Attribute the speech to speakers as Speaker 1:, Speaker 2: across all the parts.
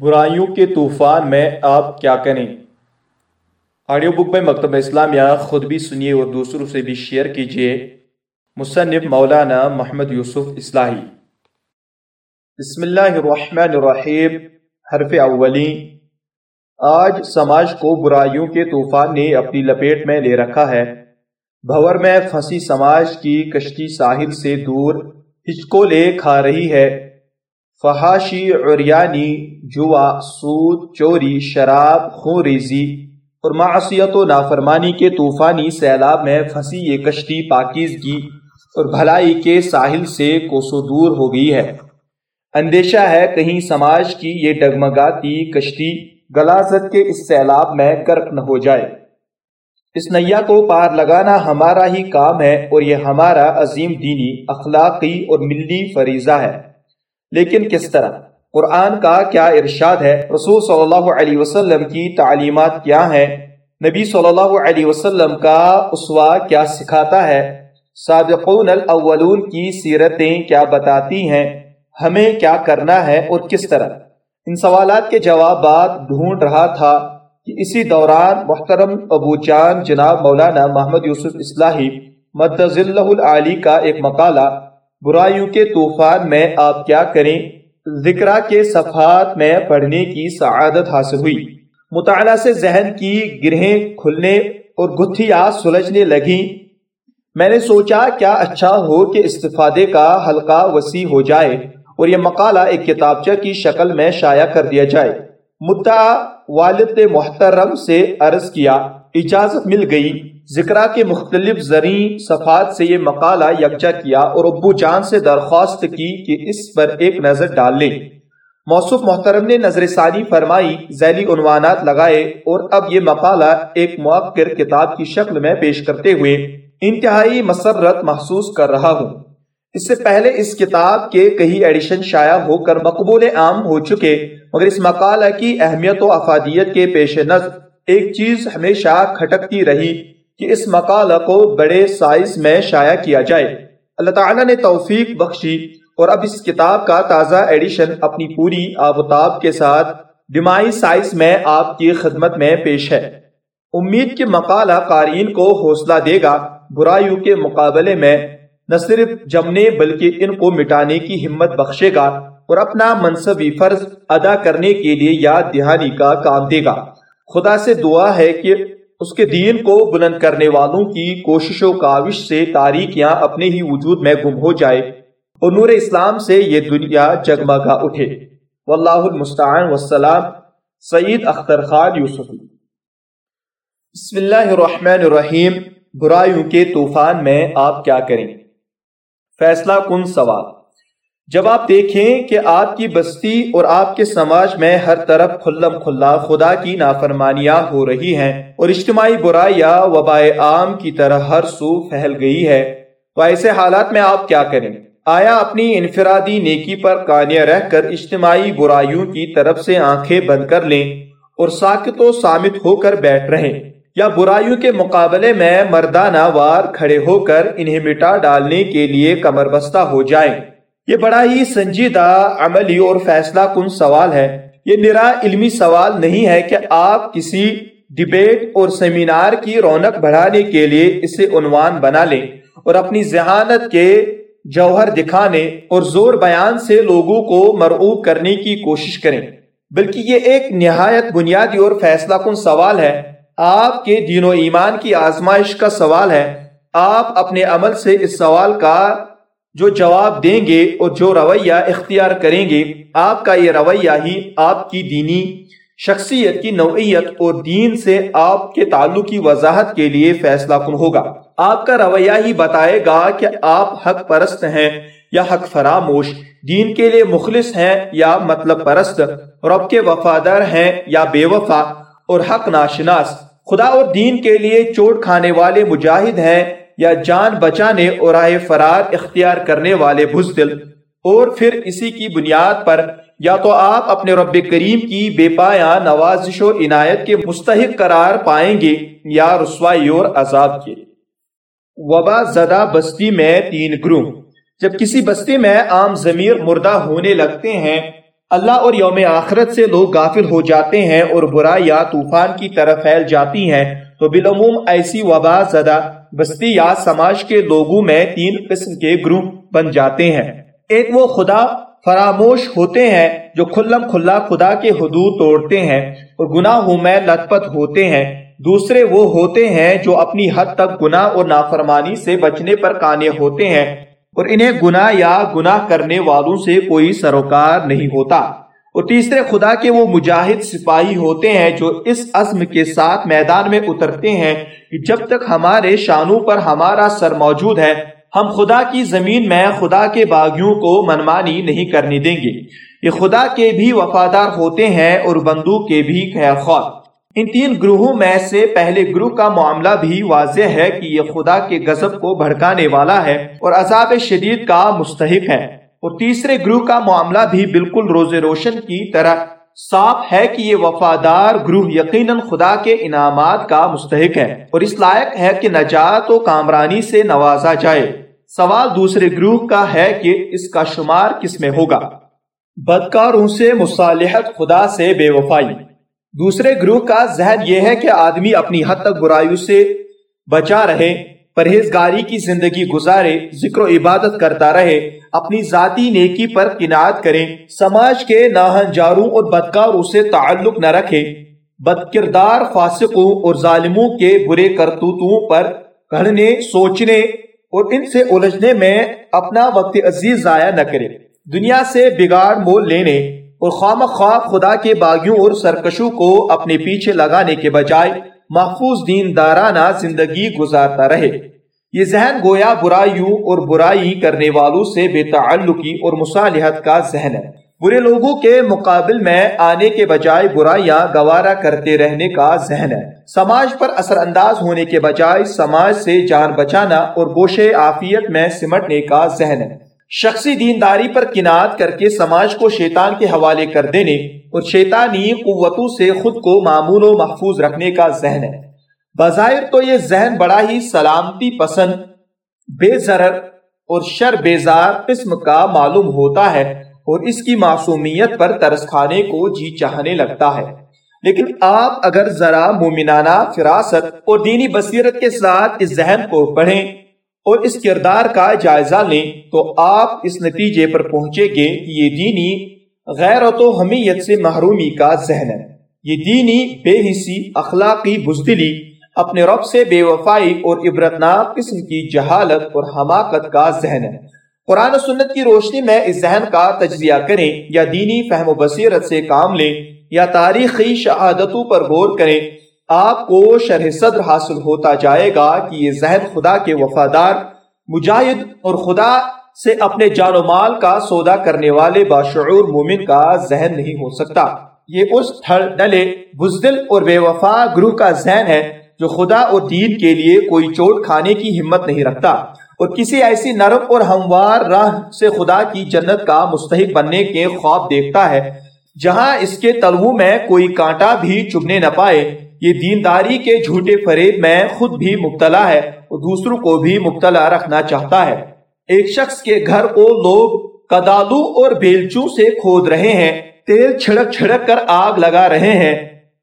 Speaker 1: برائیوں کے طوفان میں آپ کیا کریں؟ آڈیو بک میں مکتب اسلامیہ خود بھی سنیے اور دوسروں سے بھی شیئر کیجیے۔ مصنف مولانا محمد یوسف اصلاحی۔ بسم اللہ الرحمن الرحیم، حرف اولی۔ آج سماج کو برائیوں کے طوفان نے اپنی لپیٹ میں لے رکھا ہے۔ بھور میں پھنسی سماج کی کشتی ساحل سے دور ہچکو لے کھا رہی ہے۔ فحاشی عریانی جوا سود، چوری، شراب، خون ریزی، اور معصیت و نافرمانی کے طوفانی سیلاب میں پھنسی یہ کشتی پاکیزگی اور بھلائی کے ساحل سے کوسو دور ہو گئی ہے۔ اندیشہ ہے کہیں سماج کی یہ ڈگمگاتی کشتی گلازت کے اس سیلاب میں کرک نہ ہو جائے۔ اس نیا کو پار لگانا ہمارا ہی کام ہے اور یہ ہمارا عظیم دینی، اخلاقی اور ملی فریضہ ہے۔ لیکن کس طرح؟ قرآن کا کیا ارشاد ہے؟ رسول صلی اللہ علیہ وسلم کی تعلیمات کیا ہیں؟ نبی صلی اللہ علیہ وسلم کا اسوا کیا سکھاتا ہے؟ سابقون الاولون کی سیرتیں کیا بتاتی ہیں؟ ہمیں کیا کرنا ہے اور کس طرح؟ ان سوالات کے جوابات ڈھونڈ رہا تھا کہ اسی دوران محترم ابو چاند جناب مولانا محمد یوسف اصلاحی مدض اللہ العالی کا ایک مقالہ برائیوں کے طوفان میں آپ کیا کریں؟ ذکرہ کے صفحات میں پڑھنے کی سعادت حاصل ہوئی۔ مطالعہ سے ذہن کی گرہیں کھلنے اور گتھیاں سلجھنے لگیں۔ میں نے سوچا، کیا اچھا ہو کہ استفادے کا حلقہ وسیع ہو جائے اور یہ مقالہ ایک کتابچہ کی شکل میں شائع کر دیا جائے۔ مدعا والد محترم سے عرض کیا، اجازت مل گئی۔ ذکرہ کے مختلف زرعی صفات سے یہ مقالہ یکجا کیا اور ابو جان سے درخواست کی کہ اس پر ایک نظر ڈال لیں۔ موصف محترم نے نظر ثانی فرمائی، ذیلی عنوانات لگائے اور اب یہ مقالہ ایک موقر کتاب کی شکل میں پیش کرتے ہوئے انتہائی مسرت محسوس کر رہا ہوں۔ اس سے پہلے اس کتاب کے کئی ایڈیشن شائع ہو کر مقبول عام ہو چکے، مگر اس مقالہ کی اہمیت و افادیت کے پیش نظر ایک چیز ہمیشہ کھٹکتی رہی۔ کہ اس مقالہ کو بڑے سائز میں شائع کیا جائے۔ اللہ تعالیٰ نے توفیق بخشی اور اب اس کتاب کا تازہ ایڈیشن اپنی پوری آبتاب کے ساتھ ڈیمائی سائز میں آپ کی خدمت میں پیش ہے۔ امید کے مقالہ قارئین کو حوصلہ دے گا۔ برائیوں کے مقابلے میں نہ صرف جمنے بلکہ ان کو مٹانے کی ہمت بخشے گا اور اپنا منصبی فرض ادا کرنے کے لیے یاد دہانی کا کام دے گا۔ خدا سے دعا ہے کہ اس کے دین کو بلند کرنے والوں کی کوشش و کاوش سے تاریخیاں اپنے ہی وجود میں گم ہو جائے اور نور اسلام سے یہ دنیا جگمگا اٹھے۔ واللہ المستعان والسلام۔ سعید اختر خان یوسف۔ بسم اللہ الرحمن الرحیم۔ برائیوں کے طوفان میں آپ کیا کریں؟ فیصلہ کن سوال۔ جب آپ دیکھیں کہ آپ کی بستی اور آپ کے سماج میں ہر طرف کھلم کھلا خدا کی نافرمانیاں ہو رہی ہیں اور اجتماعی برائیاں وبائے عام کی طرح ہر سو پھیل گئی ہے۔ تو ایسے حالات میں آپ کیا کریں؟ آیا اپنی انفرادی نیکی پر کانیہ رہ کر اجتماعی برائیوں کی طرف سے آنکھیں بند کر لیں اور ساکت و سامت ہو کر بیٹھ رہیں؟ یا برائیوں کے مقابلے میں مردانہ وار کھڑے ہو کر انہیں مٹا ڈالنے کے لیے کمر بستہ ہو جائیں؟ یہ بڑا ہی سنجیدہ عملی اور فیصلہ کن سوال ہے۔ یہ نرا علمی سوال نہیں ہے کہ آپ کسی ڈیبیٹ اور سیمینار کی رونق بڑھانے کے لیے اسے عنوان بنا لیں اور اپنی ذہانت کے جوہر دکھانے اور زور بیان سے لوگوں کو مرعوب کرنے کی کوشش کریں۔ بلکہ یہ ایک نہایت بنیادی اور فیصلہ کن سوال ہے۔ آپ کے دین و ایمان کی آزمائش کا سوال ہے۔ آپ اپنے عمل سے اس سوال کا جو جواب دیں گے اور جو رویہ اختیار کریں گے، آپ کا یہ رویہ ہی آپ کی دینی شخصیت کی نوعیت اور دین سے آپ کے تعلق کی وضاحت کے لیے فیصلہ کن ہوگا۔ آپ کا رویہ ہی بتائے گا کہ آپ حق پرست ہیں یا حق فراموش، دین کے لیے مخلص ہیں یا مطلب پرست، رب کے وفادار ہیں یا بے وفا، اور حق ناشناس۔ خدا اور دین کے لیے چوٹ کھانے والے مجاہد ہیں یا جان بچانے اور رائے فرار اختیار کرنے والے بزدل، اور پھر اسی کی بنیاد پر یا تو آپ اپنے رب کریم کی بے پایا نوازش و عنایت کے مستحق قرار پائیں گے یا رسوائی اور عذاب کے۔ وبا زدہ بستی میں تین گروہ۔ جب کسی بستی میں عام ضمیر مردہ ہونے لگتے ہیں، اللہ اور یوم آخرت سے لوگ غافل ہو جاتے ہیں اور برا یا طوفان کی طرف پھیل جاتی ہیں۔ تو بالعموم ایسی وبا زدہ بستی یا سماج کے لوگوں میں تین قسم کے گروپ بن جاتے ہیں۔ ایک وہ خدا فراموش ہوتے ہیں جو کھلم کھلا خدا کے حدود توڑتے ہیں اور گناہوں میں لت پت ہوتے ہیں۔ دوسرے وہ ہوتے ہیں جو اپنی حد تک گناہ اور نافرمانی سے بچنے پر کانے ہوتے ہیں اور انہیں گناہ یا گناہ کرنے والوں سے کوئی سروکار نہیں ہوتا۔ اور تیسرے خدا کے وہ مجاہد سپاہی ہوتے ہیں جو اس عزم کے ساتھ میدان میں اترتے ہیں کہ جب تک ہمارے شانوں پر ہمارا سر موجود ہے، ہم خدا کی زمین میں خدا کے باغیوں کو منمانی نہیں کرنے دیں گے۔ یہ خدا کے بھی وفادار ہوتے ہیں اور بندو کے بھی خیر خواہ ان تین گروہوں میں سے پہلے گروہ کا معاملہ بھی واضح ہے کہ یہ خدا کے غضب کو بھڑکانے والا ہے اور عذاب شدید کا مستحق ہے۔ اور تیسرے گروہ کا معاملہ بھی بالکل روز روشن کی طرح صاف ہے کہ یہ وفادار گروہ یقیناً خدا کے انعامات کا مستحق ہے اور اس لائق ہے کہ نجات و کامرانی سے نوازا جائے۔ سوال دوسرے گروہ کا ہے کہ اس کا شمار کس میں ہوگا؟ بدکاروں سے مصالحت خدا سے بے وفائی۔ دوسرے گروہ کا ذہن یہ ہے کہ آدمی اپنی حد تک برائیوں سے بچا رہے۔ پرہیزگاری کی زندگی گزارے، ذکر و عبادت کرتا رہے، اپنی ذاتی نیکی پر کنات کرے، سماج کے ناہنجاروں اور بدکاروں سے تعلق نہ رکھے۔ بدکردار فاسقوں اور ظالموں کے برے کرتوتوں پر گھڑنے، سوچنے اور ان سے الجھنے میں اپنا وقت عزیز ضائع نہ کرے۔ دنیا سے بگاڑ مول لینے اور خام خواب خدا کے باغیوں اور سرکشوں کو اپنے پیچھے لگانے کے بجائے محفوظ دین دارانہ زندگی گزارتا رہے۔ یہ ذہن گویا برائیوں اور برائی کرنے والوں سے بے تعلقی اور مصالحت کا ذہن ہے۔ برے لوگوں کے مقابل میں آنے کے بجائے برائیاں گوارا کرتے رہنے کا ذہن ہے۔ سماج پر اثر انداز ہونے کے بجائے سماج سے جان بچانا اور گوشے آفیت میں سمٹنے کا ذہن ہے۔ شخصی دینداری پر کنات کر کے سماج کو شیطان کے حوالے کر دینے اور شیطانی قوتوں سے خود کو معمول و محفوظ رکھنے کا ذہن ہے۔ بظاہر تو یہ ذہن بڑا ہی سلامتی پسند، بے ضرر اور شر بیزار قسم کا معلوم ہوتا ہے اور اس کی معصومیت پر ترس کھانے کو جی چاہنے لگتا ہے۔ لیکن آپ اگر ذرا مومنانہ فراست اور دینی بصیرت کے ساتھ اس ذہن کو پڑھیں اور اس کردار کا جائزہ لیں تو آپ اس نتیجے پر پہنچے گے کہ یہ دینی غیرت و حمیت سے محرومی کا ذہن ہے۔ یہ دینی بے حسی، اخلاقی بزدلی، اپنے رب سے بے وفائی اور عبرتناک قسم کی جہالت اور حماقت کا ذہن ہے۔ قرآن و سنت کی روشنی میں اس ذہن کا تجزیہ کریں یا دینی فہم و بصیرت سے کام لیں یا تاریخی شہادتوں پر غور کریں۔ آپ کو شرح صدر حاصل ہوتا جائے گا کہ یہ ذہن خدا کے وفادار، مجاہد اور خدا سے اپنے جان و مال کا سودا کرنے والے باشعور مومن کا ذہن نہیں ہو سکتا۔ یہ اس تھڑ، ڈلے، بزدل اور بے وفا گروہ کا ذہن ہے جو خدا اور دین کے لیے کوئی چوٹ کھانے کی ہمت نہیں رکھتا۔ اور کسی ایسی نرم اور ہموار راہ سے خدا کی جنت کا مستحق بننے کے خواب دیکھتا ہے، جہاں اس کے تلو میں کوئی کانٹا بھی چبنے نہ پائے۔ یہ دینداری کے جھوٹے فریب میں خود بھی مبتلا ہے اور دوسروں کو بھی مبتلا رکھنا چاہتا ہے۔ ایک شخص کے گھر کو لوگ کدالو اور بیلچوں سے کھود رہے ہیں، تیل چھڑک چھڑک کر آگ لگا رہے ہیں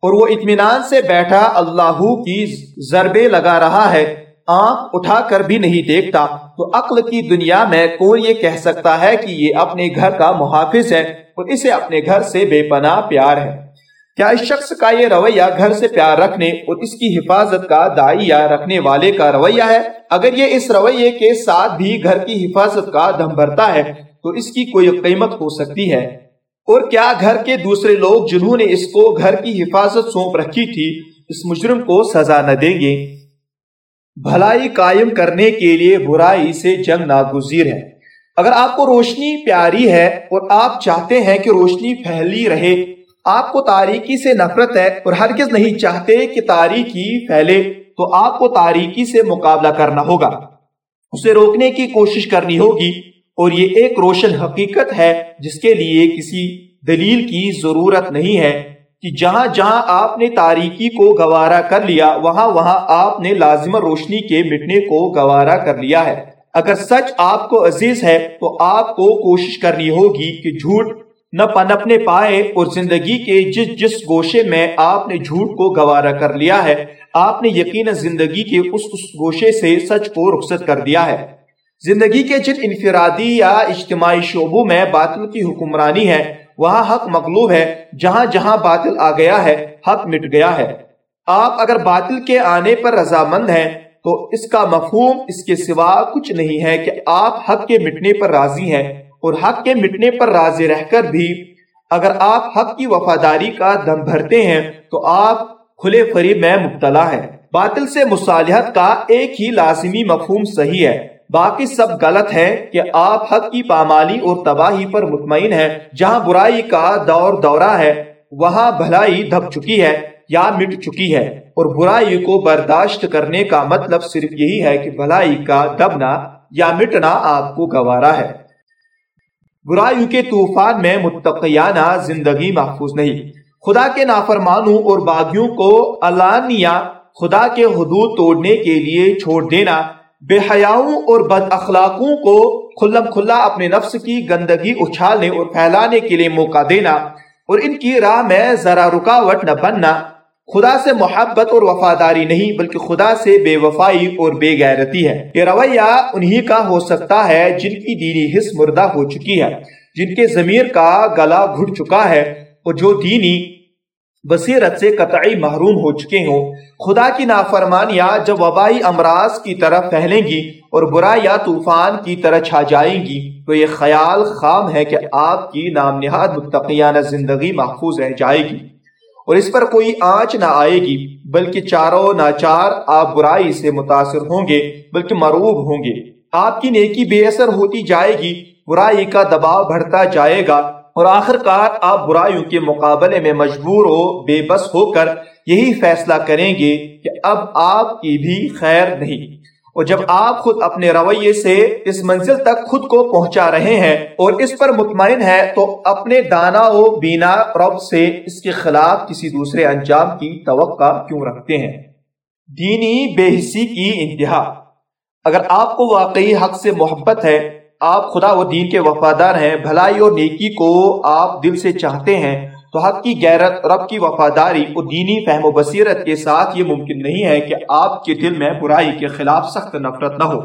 Speaker 1: اور وہ اطمینان سے بیٹھا اللہ کی ضربے لگا رہا ہے۔ آنکھ اٹھا کر بھی نہیں دیکھتا۔ تو عقل کی دنیا میں کوئی یہ کہہ سکتا ہے کہ یہ اپنے گھر کا محافظ ہے اور اسے اپنے گھر سے بے پناہ پیار ہے؟ کیا اس شخص کا یہ رویہ گھر سے پیار رکھنے اور اس کی حفاظت کا دائیا رکھنے والے کا رویہ ہے؟ اگر یہ اس رویے کے ساتھ بھی گھر کی حفاظت کا دم بھرتا ہے، تو اس کی کوئی قیمت ہو سکتی ہے۔ اور کیا گھر کے دوسرے لوگ جنہوں نے اس کو گھر کی حفاظت سونپ رکھی تھی، اس مجرم کو سزا نہ دیں گے؟ بھلائی قائم کرنے کے لیے برائی سے جنگ ناگزیر ہے۔ اگر آپ کو روشنی پیاری ہے اور آپ چاہتے ہیں کہ روشنی پھیلی رہے آپ کو تاریکی سے نفرت ہے اور ہرگز نہیں چاہتے کہ تاریکی پھیلے، تو آپ کو تاریکی سے مقابلہ کرنا ہوگا۔ اسے روکنے کی کوشش کرنی ہوگی اور یہ ایک روشن حقیقت ہے جس کے لیے کسی دلیل کی ضرورت نہیں ہے کہ جہاں جہاں آپ نے تاریکی کو گوارا کر لیا، وہاں وہاں آپ نے لازم روشنی کے مٹنے کو گوارا کر لیا ہے۔ اگر سچ آپ کو عزیز ہے، تو آپ کو کوشش کرنی ہوگی کہ جھوٹ نہ پنپنے پائے اور زندگی کے جس جس گوشے میں آپ نے جھوٹ کو گوارا کر لیا ہے، آپ نے یقین زندگی کے اس اس گوشے سے سچ کو رخصت کر دیا ہے۔ زندگی کے جن انفرادی یا اجتماعی شعبوں میں باطل کی حکمرانی ہے، وہاں حق مغلوب ہے، جہاں جہاں باطل آ گیا ہے، حق مٹ گیا ہے۔ آپ اگر باطل کے آنے پر رضامند ہیں، تو اس کا مفہوم اس کے سوا کچھ نہیں ہے کہ آپ حق کے مٹنے پر راضی ہیں۔ اور حق کے مٹنے پر راضی رہ کر بھی اگر آپ حق کی وفاداری کا دم بھرتے ہیں، تو آپ کھلے فریب میں مبتلا ہیں۔ باطل سے مصالحت کا ایک ہی لازمی مفہوم صحیح ہے۔ باقی سب غلط ہے کہ آپ حق کی پامالی اور تباہی پر مطمئن ہیں۔ جہاں برائی کا دور دورہ ہے، وہاں بھلائی دب چکی ہے یا مٹ چکی ہے۔ اور برائی کو برداشت کرنے کا مطلب صرف یہی ہے کہ بھلائی کا دبنا یا مٹنا آپ کو گوارا ہے۔ برائیوں کے طوفان میں متقیانہ زندگی محفوظ نہیں۔ خدا کے نافرمانوں اور باغیوں کو علانیہ خدا کے حدود توڑنے کے لیے چھوڑ دینا، بے حیاؤں اور بد اخلاقوں کو کھلم کھلا اپنے نفس کی گندگی اچھالنے اور پھیلانے کے لیے موقع دینا، اور ان کی راہ میں ذرا رکاوٹ نہ بننا۔ خدا سے محبت اور وفاداری نہیں، بلکہ خدا سے بے وفائی اور بے غیرتی ہے۔ یہ رویہ انہی کا ہو سکتا ہے جن کی دینی حص مردہ ہو چکی ہے، جن کے ضمیر کا گلا گھٹ چکا ہے اور جو دینی بصیرت سے قطعی محروم ہو چکے ہوں۔ خدا کی نافرمانیاں جب وبائی امراض کی طرف پھیلیں گی اور برا یا طوفان کی طرح چھا جائیں گی، تو یہ خیال خام ہے کہ آپ کی نام نہاد متقیانہ زندگی محفوظ رہ جائے گی۔ اور اس پر کوئی آنچ نہ آئے گی، بلکہ چاروں ناچار آپ برائی سے متاثر ہوں گے، بلکہ مروب ہوں گے۔ آپ کی نیکی بے اثر ہوتی جائے گی، برائی کا دباؤ بڑھتا جائے گا، اور آخر کار آپ برائیوں کے مقابلے میں مجبور ہو بے بس ہو کر یہی فیصلہ کریں گے کہ اب آپ کی بھی خیر نہیں۔ اور جب آپ خود اپنے رویے سے اس منزل تک خود کو پہنچا رہے ہیں اور اس پر مطمئن ہے تو اپنے دانا و بینا رب سے اس کے خلاف کسی دوسرے انجام کی توقع کیوں رکھتے ہیں؟ دینی بے حسی کی انتہا۔ اگر آپ کو واقعی حق سے محبت ہے، آپ خدا و دین کے وفادار ہیں، بھلائی اور نیکی کو آپ دل سے چاہتے ہیں تو حق کی غیرت، رب کی وفاداری اور دینی فہم و بصیرت کے ساتھ یہ ممکن نہیں ہے کہ آپ کے دل میں برائی کے خلاف سخت نفرت نہ ہو۔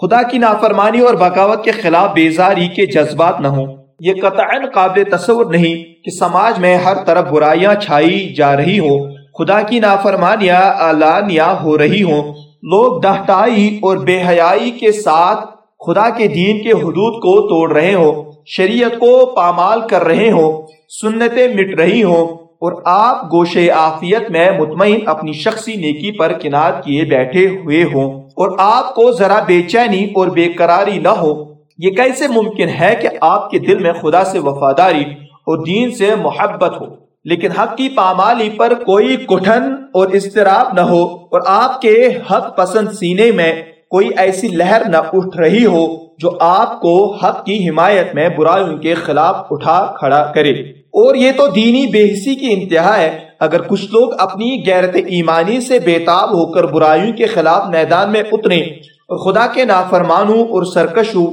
Speaker 1: خدا کی نافرمانی اور بغاوت کے خلاف بیزاری کے جذبات نہ ہوں۔ یہ قطع قابل تصور نہیں کہ سماج میں ہر طرف برائیاں چھائی جا رہی ہوں۔ خدا کی نافرمانیاں اعلانیاں ہو رہی ہوں۔ لوگ دہٹائی اور بے حیائی کے ساتھ خدا کے دین کے حدود کو توڑ رہے ہوں شریعت کو پامال کر رہے ہوں سنتیں مٹ رہی ہوں، اور آپ گوشے آفیت میں مطمئن اپنی شخصی نیکی پر کنار کیے بیٹھے ہوئے ہوں، اور آپ کو ذرا بے چینی اور بے قراری نہ ہو۔ یہ کیسے ممکن ہے کہ آپ کے دل میں خدا سے وفاداری اور دین سے محبت ہو؟ لیکن حق کی پامالی پر کوئی کٹھن اور اضطراب نہ ہو، اور آپ کے حق پسند سینے میں کوئی ایسی لہر نہ اٹھ رہی ہو جو آپ کو حق کی حمایت میں برائیوں کے خلاف اٹھا کھڑا کرے۔ اور یہ تو دینی بے حسی کی انتہا ہے۔ اگر کچھ لوگ اپنی غیرت ایمانی سے بےتاب ہو کر برائیوں کے خلاف میدان میں اتریں اور خدا کے نافرمانوں اور سرکشوں،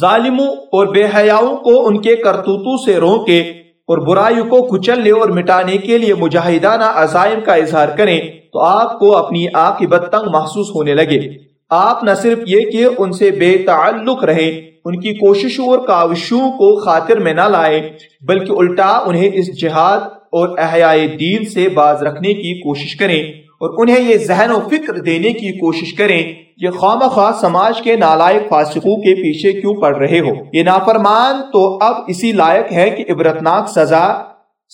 Speaker 1: ظالموں اور بے حیاؤں کو ان کے کرتوتوں سے روکے اور برائیوں کو کچلنے اور مٹانے کے لیے مجاہدانہ عزائم کا اظہار کریں، تو آپ کو اپنی عاقبت تنگ محسوس ہونے لگے۔ آپ نہ صرف یہ کہ ان سے بے تعلق رہیں، ان کی کوششوں اور کاوشوں کو خاطر میں نہ لائیں، بلکہ الٹا انہیں اس جہاد اور احیاء دین سے باز رکھنے کی کوشش کریں اور انہیں یہ ذہن و فکر دینے کی کوشش کریں کہ خواہ خواہ سماج کے نالائق فاسقوں کے پیچھے کیوں پڑ رہے ہو یہ نافرمان تو اب اسی لائق ہے کہ عبرتناک سزا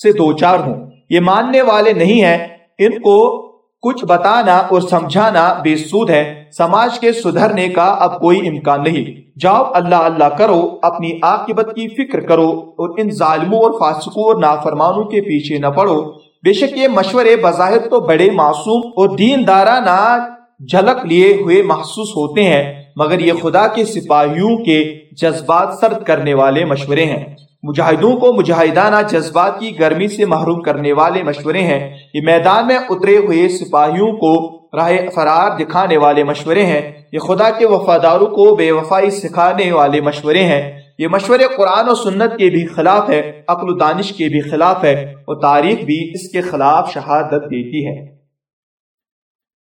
Speaker 1: سے دوچار ہوں۔ یہ ماننے والے نہیں ہیں، ان کو کچھ بتانا اور سمجھانا بے سود ہے۔ سماج کے سدھرنے کا اب کوئی امکان نہیں۔ جاؤ اللہ اللہ کرو، اپنی عاقبت کی فکر کرو اور ان ظالموں اور فاسقوں اور نافرمانوں کے پیچھے نہ پڑو۔ بے شک یہ مشورے بظاہر تو بڑے معصوم اور دین دارا نہ جھلک لیے ہوئے محسوس ہوتے ہیں، مگر یہ خدا کے سپاہیوں کے جذبات سرد کرنے والے مشورے ہیں۔ مجاہدوں کو مجاہدانہ جذبات کی گرمی سے محروم کرنے والے مشورے ہیں۔ یہ میدان میں اترے ہوئے سپاہیوں کو راہ فرار دکھانے والے مشورے ہیں۔ یہ خدا کے وفاداروں کو بے وفائی سکھانے والے مشورے ہیں۔ یہ مشورے قرآن و سنت کے بھی خلاف ہے، عقل و دانش کے بھی خلاف ہے اور تاریخ بھی اس کے خلاف شہادت دیتی ہے۔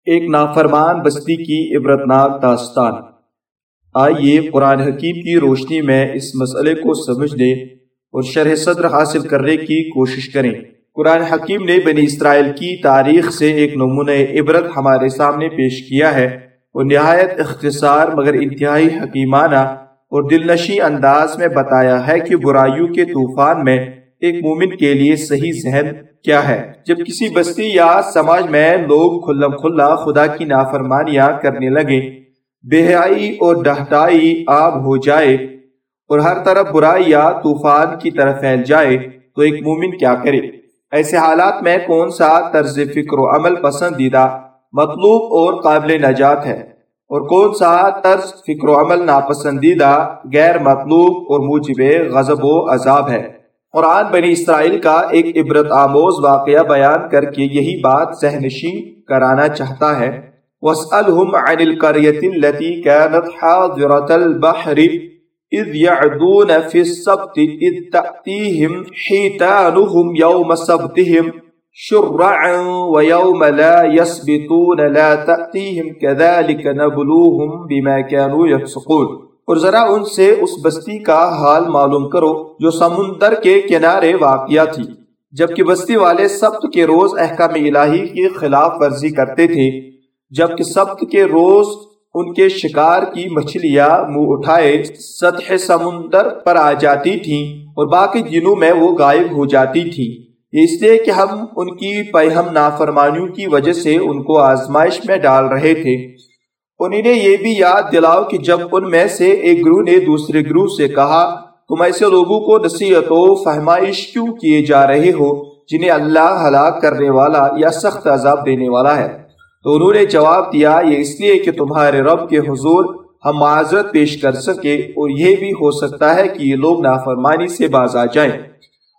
Speaker 1: ایک نافرمان بستی کی عبرتناک داستان۔ آئیے قرآن حکیم کی روشنی میں اس مسئلے کو سمجھ سمجھنے اور شرح صدر حاصل کرنے کی کوشش کریں۔ قرآن حکیم نے بنی اسرائیل کی تاریخ سے ایک نمونہ عبرت ہمارے سامنے پیش کیا ہے اور نہایت اختصار مگر انتہائی حکیمانہ اور دل نشی انداز میں بتایا ہے کہ برائیوں کے طوفان میں ایک مومن کے لیے صحیح ذہن کیا ہے۔ جب کسی بستی یا سماج میں لوگ کھلم کھلا خدا کی نافرمانیاں کرنے لگے بے حیائی اور ڈہٹائی آب ہو جائے اور ہر طرف برائی یا طوفان کی طرف پھیل جائے تو ایک مومن کیا کرے؟ ایسے حالات میں کون سا طرز فکر و عمل پسندیدہ، مطلوب اور قابل نجات ہے؟ اور کون سا طرز فکر و عمل ناپسندیدہ، غیر مطلوب اور موجب غضب و عذاب ہے؟ قرآن بنی اسرائیل کا ایک عبرت آموز واقعہ بیان کر کے یہی بات ذہنشین کرانا چاہتا ہے۔ وَاسْأَلْهُمْ عَنِ الْقَرْيَةِ الَّتِي كَانَتْ حَاضِرَةَ الْبَحْرِ اِذْ يَعْدُونَ فِي السَّبْتِ اِذْ تَأْتِيهِمْ حِيتَانُهُمْ يَوْمَ سَبْتِهِمْ شرعا ويوم لا يسبتون لا تأتيهم كذلك نبلوهم بما كانوا يفسقون۔ اور ذرا ان سے اس بستی کا حال معلوم کرو جو سمندر کے کنارے واقعہ تھی۔ جبکہ بستی والے سبت کے روز احکام الہی کی خلاف ورزی کرتے تھے، جبکہ سبت کے روز ان کے شکار کی مچھلیاں منہ اٹھائے سطح سمندر پر آ جاتی تھیں اور باقی دنوں میں وہ غائب ہو جاتی تھیں۔ اس لیے کہ ہم ان کی پیہم نافرمانیوں کی وجہ سے ان کو آزمائش میں ڈال رہے تھے۔ انہیں یہ بھی یاد دلاؤ کہ جب ان میں سے ایک گروہ نے دوسرے گروہ سے کہا، تم ایسے لوگوں کو نصیحت و فہمائش کیوں کیے جا رہے ہو جنہیں اللہ ہلاک کرنے والا یا سخت عذاب دینے والا ہے؟ تو انہوں نے جواب دیا، یہ اس لیے کہ تمہارے رب کے حضور ہم معذرت پیش کر سکے اور یہ بھی ہو سکتا ہے کہ یہ لوگ نافرمانی سے باز آ جائیں۔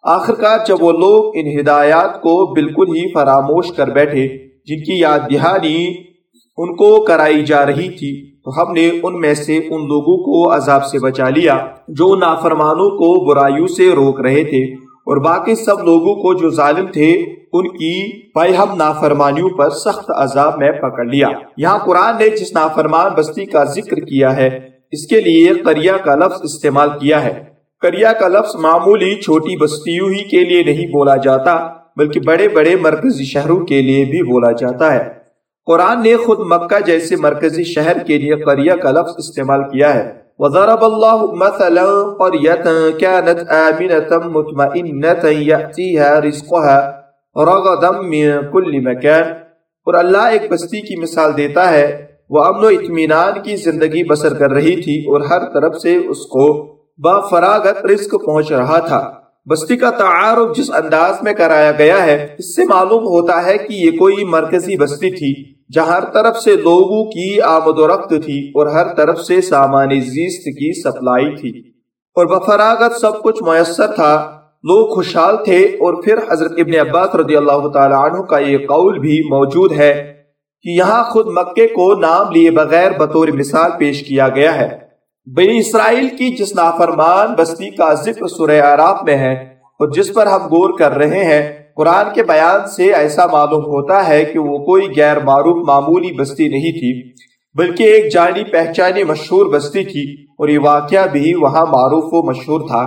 Speaker 1: آخرکار جب وہ لوگ ان ہدایات کو بالکل ہی فراموش کر بیٹھے، جن کی یاد دہانی ان کو کرائی جا رہی تھی، تو ہم نے ان میں سے ان لوگوں کو عذاب سے بچا لیا جو نافرمانوں کو برائیوں سے روک رہے تھے۔ اور باقی سب لوگوں کو جو ظالم تھے، ان کی پیہم نافرمانیوں پر سخت عذاب میں پکڑ لیا۔ یہاں قرآن نے جس نافرمان بستی کا ذکر کیا ہے، اس کے لیے قریہ کا لفظ استعمال کیا ہے۔ کریا کا لفظ معمولی چھوٹی بستیوں ہی کے لیے نہیں بولا جاتا، بلکہ بڑے بڑے مرکزی شہروں کے لیے بھی بولا جاتا ہے۔ قرآن نے خود مکہ جیسے مرکزی شہر کے لیے کریا کا لفظ استعمال کیا ہے۔ وضرب الله مثلا قرية كانت آمنة مطمئنة يأتيها رزقها رغدا من كل مكان اور اللہ ایک بستی کی مثال دیتا ہے، وہ امن و اطمینان کی زندگی بسر کر رہی تھی اور ہر طرف سے اس کو با فراغت رزق پہنچ رہا تھا۔ بستی کا تعارف جس انداز میں کرایا گیا ہے، اس سے معلوم ہوتا ہے کہ یہ کوئی مرکزی بستی تھی، جہاں ہر طرف سے لوگوں کی آمد و رفت تھی اور ہر طرف سے سامانی زیست کی سپلائی تھی۔ اور بفراغت سب کچھ میسر تھا۔ لوگ خوشحال تھے اور پھر حضرت ابن عباس رضی اللہ تعالی عنہ کا یہ قول بھی موجود ہے کہ یہاں خود مکے کو نام لیے بغیر بطور مثال پیش کیا گیا ہے۔ بنی اسرائیل کی جس نافرمان بستی کا ذکر سورہ عراف میں ہے اور جس پر ہم غور کر رہے ہیں، قرآن کے بیان سے ایسا معلوم ہوتا ہے کہ وہ کوئی غیر معروف معمولی بستی نہیں تھی، بلکہ ایک جانی پہچانی مشہور بستی تھی اور یہ واقعہ بھی وہاں معروف و مشہور تھا۔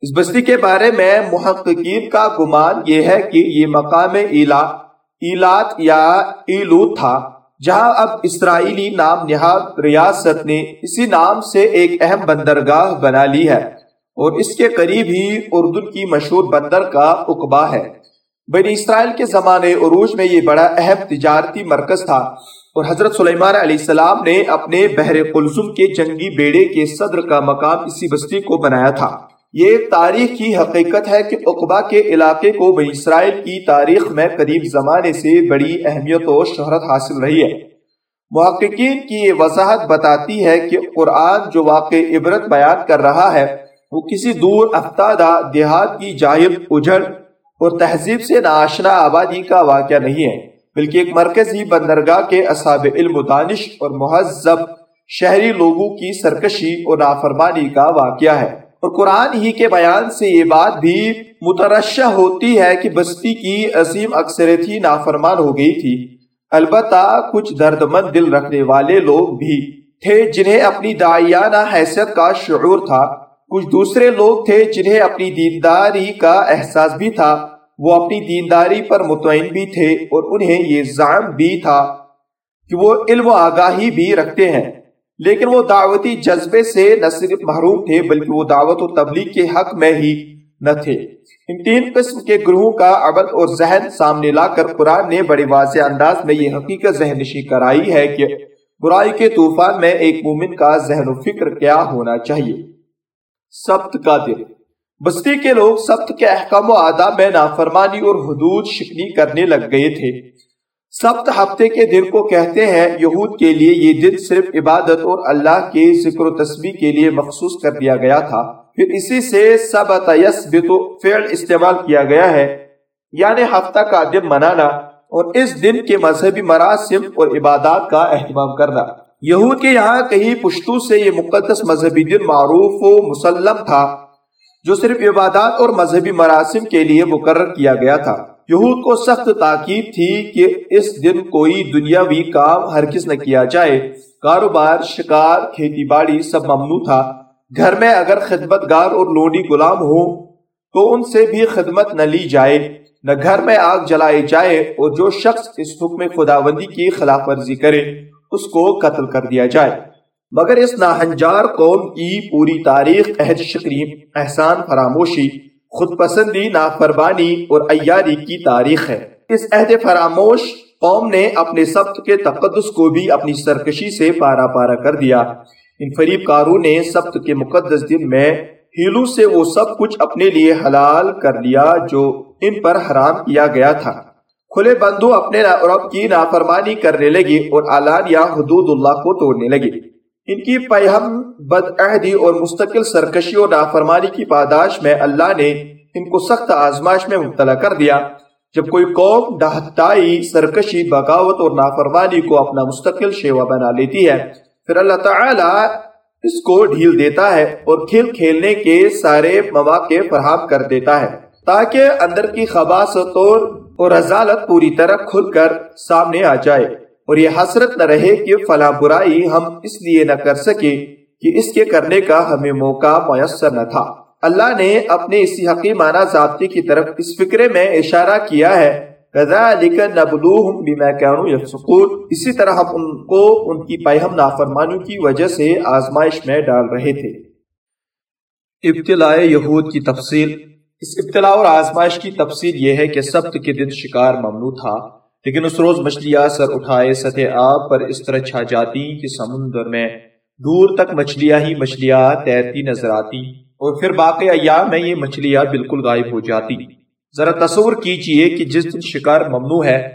Speaker 1: اس بستی کے بارے میں محققین کا گمان یہ ہے کہ یہ مقام ایلا، ایلات یا ایلوت تھا۔ جہاں اب اسرائیلی نام نہاد ریاست نے اسی نام سے ایک اہم بندرگاہ بنا لی ہے اور اس کے قریب ہی اردن کی مشہور بندر کا اقبا ہے۔ بنی اسرائیل کے زمانے عروج میں یہ بڑا اہم تجارتی مرکز تھا اور حضرت سلیمان علیہ السلام نے اپنے بحر قلزم کے جنگی بیڑے کے صدر کا مقام اسی بستی کو بنایا تھا۔ یہ تاریخ کی حقیقت ہے کہ اقبا کے علاقے کو بنی اسرائیل کی تاریخ میں قریب زمانے سے بڑی اہمیت و شہرت حاصل رہی ہے۔ محققین کی یہ وضاحت بتاتی ہے کہ قرآن جو واقع عبرت بیان کر رہا ہے، وہ کسی دور افتادہ دیہات کی جائب اجڑ اور تہذیب سے ناشنا آبادی کا واقعہ نہیں ہے، بلکہ ایک مرکزی بندرگاہ کے اصحاب علم و دانش اور مہذب شہری لوگوں کی سرکشی اور نافرمانی کا واقعہ ہے۔ اور قرآن ہی کے بیان سے یہ بات بھی مترشہ ہوتی ہے کہ بستی کی عظیم اکثریت ہی نافرمان ہو گئی تھی۔ البتہ کچھ درد مند دل رکھنے والے لوگ بھی تھے جنہیں اپنی دائیانہ حیثیت کا شعور تھا۔ کچھ دوسرے لوگ تھے جنہیں اپنی دینداری کا احساس بھی تھا۔ وہ اپنی دینداری پر مطمئن بھی تھے اور انہیں یہ زعم بھی تھا کہ وہ علم و آگاہی بھی رکھتے ہیں۔ لیکن وہ دعوتی جذبے سے نہ صرف محروم تھے، بلکہ وہ دعوت و تبلیغ کے حق میں ہی نہ تھے۔ ان تین قسم کے گروہوں کا عبد اور ذہن سامنے لا کر قرآن نے بڑے واضح انداز میں یہ حقیقت ذہن نشی کرائی ہے کہ برائی کے طوفان میں ایک مومن کا ذہن و فکر کیا ہونا چاہیے۔ سبت کا دل بستی کے لوگ سبت کے احکام و آداب میں نافرمانی اور حدود شکنی کرنے لگ گئے تھے۔ سبت ہفتے کے دن کو کہتے ہیں، یہود کے لیے یہ دن صرف عبادت اور اللہ کے ذکر و تسبیح کے لیے مخصوص کر دیا گیا تھا۔ پھر اسی سے سبت فعل استعمال کیا گیا ہے۔ یعنی ہفتہ کا دن منانا اور اس دن کے مذہبی مراسم اور عبادات کا اہتمام کرنا۔ یہود کے یہاں کہیں پشتو سے یہ مقدس مذہبی دن معروف و مسلم تھا، جو صرف عبادات اور مذہبی مراسم کے لیے مقرر کیا گیا تھا۔ یہود کو سخت تاکید تھی کہ اس دن کوئی دنیاوی کام ہر کس نہ کیا جائے۔ کاروبار، شکار، کھیتی باڑی سب ممنوع تھا۔ گھر میں اگر خدمت گار اور لونڈی غلام ہو تو ان سے بھی خدمت نہ لی جائے، نہ گھر میں آگ جلائے جائے اور جو شخص اس حکم خداوندی کی خلاف ورزی کرے، اس کو قتل کر دیا جائے۔ مگر اس ناہنجار قوم کی پوری تاریخ عہد شکری، احسان، فراموشی خود پسندی نافربانی اور ایاری کی تاریخ ہے۔ اس عہد فراموش، قوم نے اپنے سبت کے تقدس کو بھی اپنی سرکشی سے پارا پارا کر دیا۔ ان فریب کاروں نے سبت کے مقدس دن میں ہیلو سے وہ سب کچھ اپنے لیے حلال کر لیا جو ان پر حرام کیا گیا تھا۔ کھلے بندو اپنے رب کی نافرمانی کرنے لگے اور اعلانیہ حدود اللہ کو توڑنے لگے۔ ان کی پیہم بد عہدی اور مستقل سرکشی اور نافرمانی کی پاداش میں اللہ نے ان کو سخت آزمائش میں مبتلا کر دیا۔ جب کوئی قوم ڈہتائی سرکشی، بغاوت اور نافرمانی کو اپنا مستقل شیوا بنا لیتی ہے، پھر اللہ تعالی اس کو ڈھیل دیتا ہے اور کھیل کھیلنے کے سارے مواقع فراہم کر دیتا ہے۔ تاکہ اندر کی خباصت اور رضالت پوری طرح کھل کر سامنے آ جائے۔ اور یہ حسرت نہ رہے کہ فلاں برائی ہم اس لیے نہ کر سکے کہ اس کے کرنے کا ہمیں موقع میسر نہ تھا۔ اللہ نے اپنے اسی حقیمانہ ضابطے کی طرف اس فکرے میں اشارہ کیا ہے۔ اسی طرح ہم ان کو ان کی پیہم نافرمانیوں کی وجہ سے آزمائش میں ڈال رہے تھے۔ ابتلاء یہود کی تفصیل۔ اس ابتلاء اور آزمائش کی تفصیل یہ ہے کہ سبت کے دن شکار ممنوع تھا۔ لیکن اس روز مچھلیاں سر اٹھائے سطح آب پر اس طرح چھا جاتی کہ سمندر میں دور تک مچھلیاں ہی مچھلیاں تیرتی نظر آتی اور پھر باقی ایام میں یہ مچھلیاں بالکل غائب ہو جاتی۔ ذرا تصور کیجیے کہ جس دن شکار ممنوع ہے،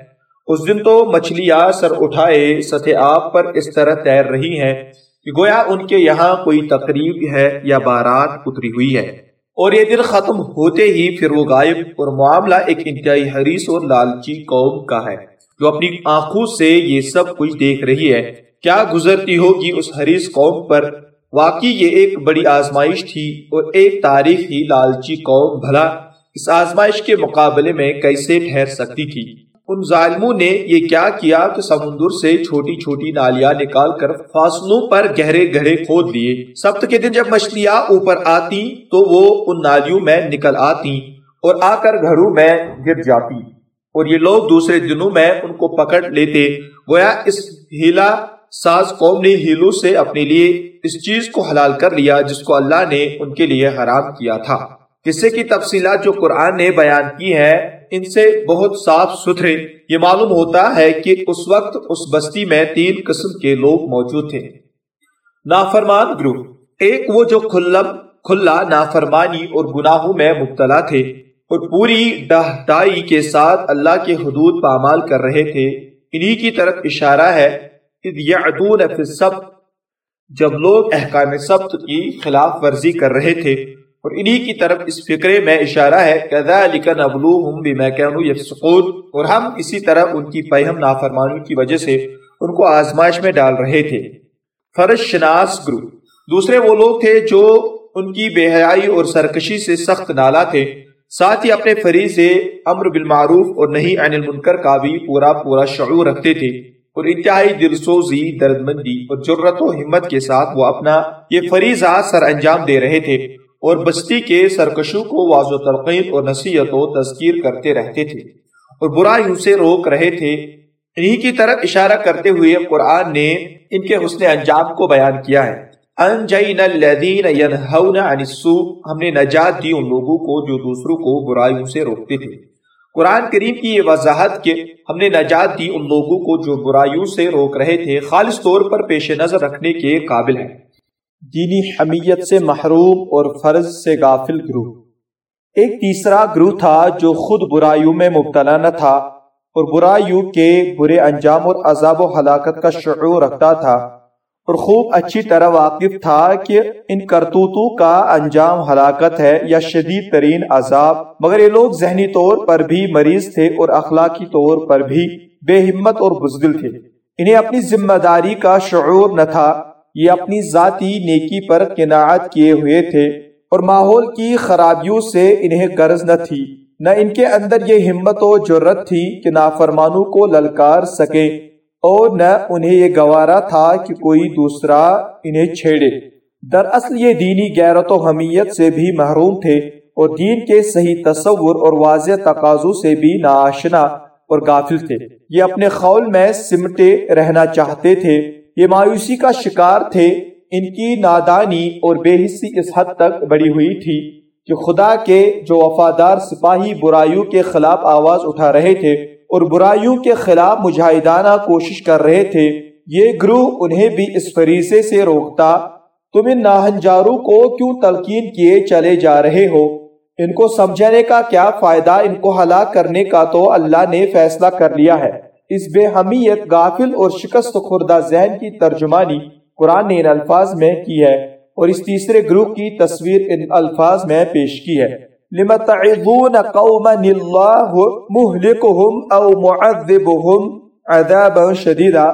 Speaker 1: اس دن تو مچھلیاں سر اٹھائے سطح آب پر اس طرح تیر رہی ہیں کہ گویا ان کے یہاں کوئی تقریب ہے یا بارات اتری ہوئی ہے۔ اور یہ دن ختم ہوتے ہی پھر وہ غائب اور معاملہ ایک انتہائی حریص اور لالچی قوم کا ہے جو اپنی آنکھوں سے یہ سب کچھ دیکھ رہی ہے۔ کیا گزرتی ہوگی اس حریص قوم پر؟ واقعی یہ ایک بڑی آزمائش تھی اور ایک تاریخی لالچی قوم بھلا اس آزمائش کے مقابلے میں کیسے ٹھہر سکتی تھی؟ ان ظالموں نے یہ کیا کیا کہ سمندر سے چھوٹی چھوٹی نالیاں نکال کر فاصلوں پر گہرے گہرے کھود لیے۔ سبت کے دن جب مچھلیاں اوپر آتی تو وہ ان نالیوں میں نکل آتی اور آ کر گھروں میں گر جاتی اور یہ لوگ دوسرے دنوں میں ان کو پکڑ لیتے۔ گویا اس ہیلا ساز قوم نے ہیلو سے اپنے لیے اس چیز کو حلال کر لیا جس کو اللہ نے ان کے لیے حرام کیا تھا۔ قصے کی تفصیلات جو قرآن نے بیان کی ہے ان سے بہت صاف ستھرے۔ یہ معلوم ہوتا ہے کہ اس وقت اس بستی میں تین قسم کے لوگ موجود تھے۔ نافرمان گروہ۔ ایک وہ جو کھلم، کھلا، نافرمانی اور گناہوں میں مبتلا تھے اور پوری ڈہٹائی کے ساتھ اللہ کے حدود پامال کر رہے تھے۔ انہی کی طرف اشارہ ہے جب لوگ احکام سبت کی خلاف ورزی کر رہے تھے اور انہی کی طرف اس فکرے میں اشارہ ہے كَذَلِكَ نَبْلُوهُمْ بِمَا كَانُوا يَفْسُقُونَ اور ہم اسی طرح ان کی پیہم نافرمانوں کی وجہ سے ان کو آزمائش میں ڈال رہے تھے۔ فرش شناس گروہ دوسرے وہ لوگ تھے جو ان کی بے حیائی اور سرکشی سے سخت نالا تھے۔ ساتھ ہی اپنے فریض سے امر بالمعروف اور نہیں عن المنکر کا بھی پورا پورا شعور رکھتے تھے۔ اور انتہائی دلسوزی، دردمندی اور جرت و ہمت کے ساتھ وہ اپنا یہ فریضہ سر انجام دے رہے تھے۔ اور بستی کے سرکشوں کو واض و تلقین اور نصیحت و تذکیر کرتے رہتے تھے اور برائیوں سے روک رہے تھے۔ انہی کی طرف اشارہ کرتے ہوئے قرآن نے ان کے حسن انجام کو بیان کیا ہے۔ انجین الذین ینہون عن السوء۔ ہم نے نجات دی ان لوگوں کو جو دوسروں کو برائیوں سے روکتے تھے۔ قرآن کریم کی یہ وضاحت کہ ہم نے نجات دی ان لوگوں کو جو برائیوں سے روک رہے تھے، خالص طور پر پیش نظر رکھنے کے قابل ہے
Speaker 2: دینی حمیت سے محروم اور فرض سے غافل گروہ۔ ایک تیسرا گروہ تھا جو خود برائیوں میں مبتلا نہ تھا اور برائیوں کے برے انجام اور عذاب و ہلاکت کا شعور رکھتا تھا۔ اور خوب اچھی طرح واقف تھا کہ ان کرتوتوں کا انجام ہلاکت ہے یا شدید ترین عذاب۔ مگر یہ لوگ ذہنی طور پر بھی مریض تھے اور اخلاقی طور پر بھی بے ہمت اور بزدل تھے۔ انہیں اپنی ذمہ داری کا شعور نہ تھا۔ یہ اپنی ذاتی نیکی پر قناعت کیے ہوئے تھے اور ماحول کی خرابیوں سے انہیں غرض نہ تھی، نہ ان کے اندر یہ ہمت و جرت تھی کہ نافرمانوں کو للکار سکے اور نہ انہیں یہ گوارا تھا کہ کوئی دوسرا انہیں چھیڑے۔ دراصل یہ دینی غیرت و حمیت سے بھی محروم تھے اور دین کے صحیح تصور اور واضح تقاضوں سے بھی ناشنا اور غافل تھے۔ یہ اپنے خول میں سمٹے رہنا چاہتے تھے۔ یہ مایوسی کا شکار تھے، ان کی نادانی اور بے حصی اس حد تک بڑی ہوئی تھی کہ خدا کے جو وفادار سپاہی برائیوں کے خلاف آواز اٹھا رہے تھے اور برائیوں کے خلاف مجاہدانہ کوشش کر رہے تھے، یہ گروہ انہیں بھی اس فریضے سے روکتا، تم ان ناہنجاروں کو کیوں تلقین کیے چلے جا رہے ہو؟ ان کو سمجھنے کا کیا فائدہ، ان کو ہلاک کرنے کا تو اللہ نے فیصلہ کر لیا ہے۔ اس بے حمیت غافل اور شکست خوردہ ذہن کی ترجمانی قرآن نے ان الفاظ میں کی ہے اور اس تیسرے گروہ کی تصویر ان الفاظ میں پیش کی ہے۔ لما تعظون قوما الله مهلكهم او معذبهم عذابا شديدا۔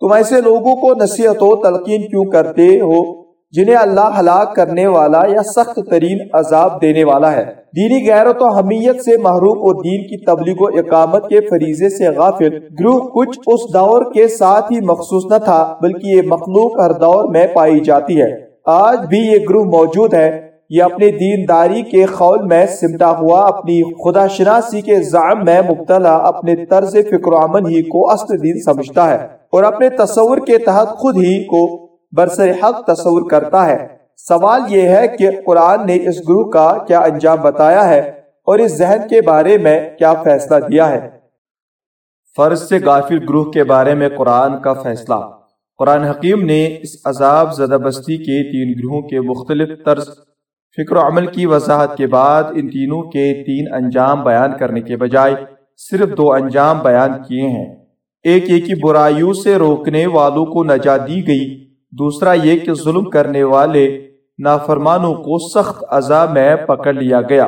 Speaker 2: تم ایسے لوگوں کو نصیحت و تلقین کیوں کرتے ہو؟ جنہیں اللہ ہلاک کرنے والا یا سخت ترین عذاب دینے والا ہے۔ دینی غیرت و حمیت سے محروم اور دین کی تبلیغ و اقامت کے فریضے سے غافل، گروہ کچھ اس دور کے ساتھ ہی مخصوص نہ تھا، بلکہ یہ مخلوق ہر دور میں پائی جاتی ہے۔ آج بھی یہ گروہ موجود ہے۔ یہ اپنی دینداری کے خول میں سمٹا ہوا، اپنی خدا شناسی کے زعم میں مبتلا، اپنے طرز فکر و عمل ہی کو اصل دین سمجھتا ہے اور اپنے تصور کے تحت خود ہی کو برسر حق تصور کرتا ہے۔ سوال یہ ہے کہ قرآن نے اس گروہ کا کیا انجام بتایا ہے اور اس ذہن کے بارے میں کیا فیصلہ دیا ہے؟
Speaker 1: فرض سے غافل گروہ کے بارے میں قرآن کا فیصلہ۔ قرآن حکیم نے اس عذاب زدہ بستی کے تین گروہوں کے مختلف طرز فکر و عمل کی وضاحت کے بعد ان تینوں کے تین انجام بیان کرنے کے بجائے صرف دو انجام بیان کیے ہیں۔ ایک یہ کہ برائیوں سے روکنے والوں کو نجات دی گئی۔ دوسرا یہ کہ ظلم کرنے والے نافرمانوں کو سخت عذاب میں پکڑ لیا گیا۔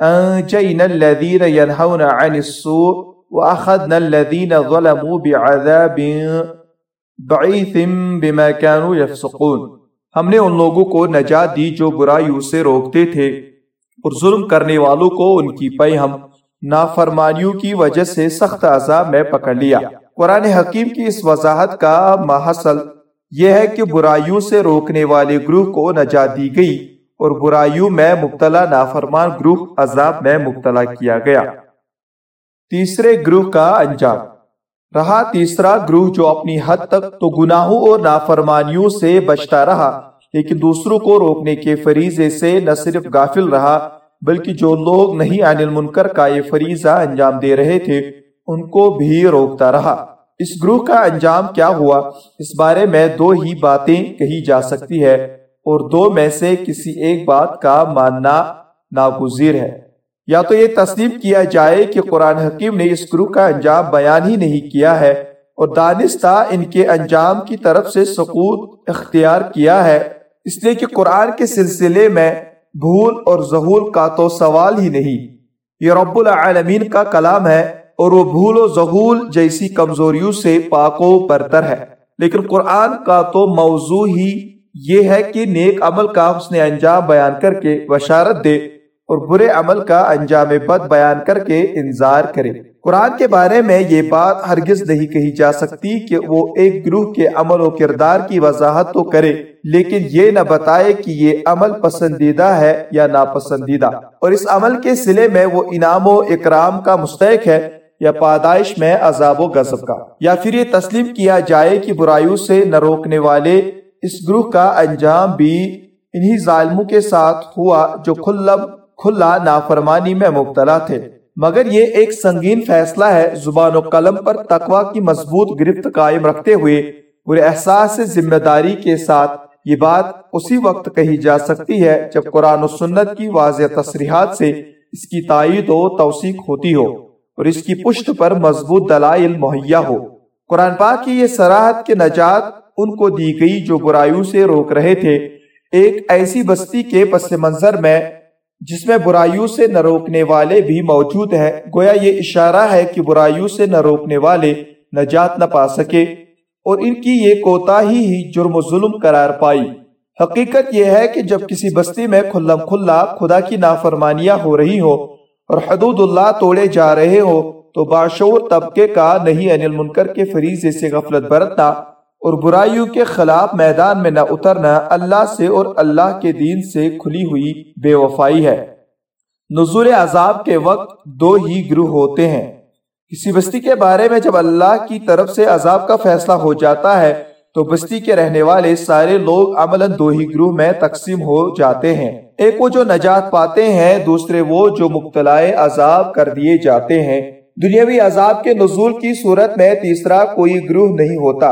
Speaker 1: انجینا الذین ینہون عن السوء واخذنا الذین ظلموا بعذاب ضعیف بما كانوا يفسقون ہم نے ان لوگوں کو نجات دی جو برائیوں سے روکتے تھے اور ظلم کرنے والوں کو ان کی پی ہم نافرمانیوں کی وجہ سے سخت عذاب میں پکڑ لیا۔ قرآن حکیم کی اس وضاحت کا محصل یہ ہے کہ برائیوں سے روکنے والے گروہ کو نجات دی گئی اور برائیوں میں مبتلا نافرمان گروہ عذاب میں مبتلا کیا گیا۔ تیسرے گروہ کا انجام۔ رہا تیسرا گروہ جو اپنی حد تک تو گناہوں اور نافرمانیوں سے بچتا رہا، لیکن دوسروں کو روکنے کے فریضے سے نہ صرف غافل رہا، بلکہ جو لوگ نہیں عن المنکر کا یہ فریضہ انجام دے رہے تھے، ان کو بھی روکتا رہا۔ اس گروہ کا انجام کیا ہوا؟ اس بارے میں دو ہی باتیں کہی جا سکتی ہے اور دو میں سے کسی ایک بات کا ماننا ناگزیر ہے۔ یا تو یہ تسلیم کیا جائے کہ قرآن حکیم نے اس گروہ کا انجام بیان ہی نہیں کیا ہے اور دانستہ ان کے انجام کی طرف سے سقوط اختیار کیا ہے۔ اس لیے کہ قرآن کے سلسلے میں بھول اور ظہول کا تو سوال ہی نہیں۔ یہ رب العالمین کا کلام ہے۔ اور وہ بھول و ظہول جیسی کمزوریوں سے پاک و برتر ہے۔ لیکن قرآن کا تو موضوع ہی
Speaker 2: یہ ہے کہ نیک عمل کا حسن انجام بیان کر کے بشارت دے اور برے عمل کا انجام بد بیان کر کے انذار کرے۔ قرآن کے بارے میں یہ بات ہرگز نہیں کہی جا سکتی کہ وہ ایک گروہ کے عمل و کردار کی وضاحت تو کرے، لیکن یہ نہ بتائے کہ یہ عمل پسندیدہ ہے یا ناپسندیدہ۔ اور اس عمل کے سلے میں وہ انعام و اکرام کا مستحق ہے۔ یا پادائش میں عذاب و غضب کا۔ یا پھر یہ تسلیم کیا جائے کہ برائیوں سے نہ روکنے والے اس گروہ کا انجام بھی انہی ظالموں کے ساتھ ہوا جو کھلم کھلا نافرمانی میں مبتلا تھے۔ مگر یہ ایک سنگین فیصلہ ہے۔ زبان و قلم پر تقوی کی مضبوط گرفت قائم رکھتے ہوئے برے احساس ذمہ داری کے ساتھ یہ بات اسی وقت کہی جا سکتی ہے جب قرآن و سنت کی واضح تصریحات سے اس کی تائید و توثیق ہوتی ہو۔ اور اس کی پشت پر مضبوط دلائل مہیا ہو۔ قرآن پاک کی یہ سراحت کے نجات ان کو دی گئی جو برائیوں سے روک رہے تھے۔ ایک ایسی بستی کے پس منظر میں جس میں برائیوں سے نہ روکنے والے بھی موجود ہیں۔ گویا یہ اشارہ ہے کہ برائیوں سے نہ روکنے والے نجات نہ پا سکے۔ اور ان کی یہ کوتا ہی ہی جرم و ظلم قرار پائی۔ حقیقت یہ ہے کہ جب کسی بستی میں کھلم کھلا خدا کی نافرمانیاں ہو رہی ہو اور حدود اللہ توڑے جا رہے ہو، تو باشور طبقے کا نہیں انل منکر کے فریضے سے غفلت برتنا اور برائیوں کے خلاف میدان میں نہ اترنا اللہ سے اور اللہ کے دین سے کھلی ہوئی بے وفائی ہے۔ نزول عذاب کے وقت دو ہی گروہ ہوتے ہیں۔ کسی بستی کے بارے میں جب اللہ کی طرف سے عذاب کا فیصلہ ہو جاتا ہے تو بستی کے رہنے والے سارے لوگ عملاً دو ہی گروہ میں تقسیم ہو جاتے ہیں۔ ایک وہ جو نجات پاتے ہیں، دوسرے وہ جو مبتلا عذاب کر دیے جاتے ہیں۔ دنیاوی عذاب کے نزول کی صورت میں تیسرا کوئی گروہ نہیں ہوتا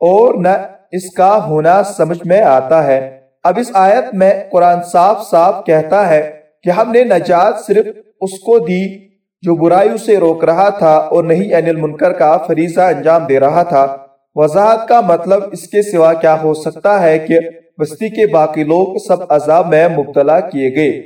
Speaker 2: اور نہ اس کا ہونا سمجھ میں آتا ہے۔ اب اس آیت میں قرآن صاف صاف کہتا ہے کہ ہم نے نجات صرف اس کو دی جو برائیوں سے روک رہا تھا اور نہیں انل منکر کا فریضہ انجام دے رہا تھا۔ وضاحت کا مطلب اس کے سوا کیا ہو سکتا ہے کہ بستی کے باقی لوگ سب عذاب میں مبتلا کیے گئے۔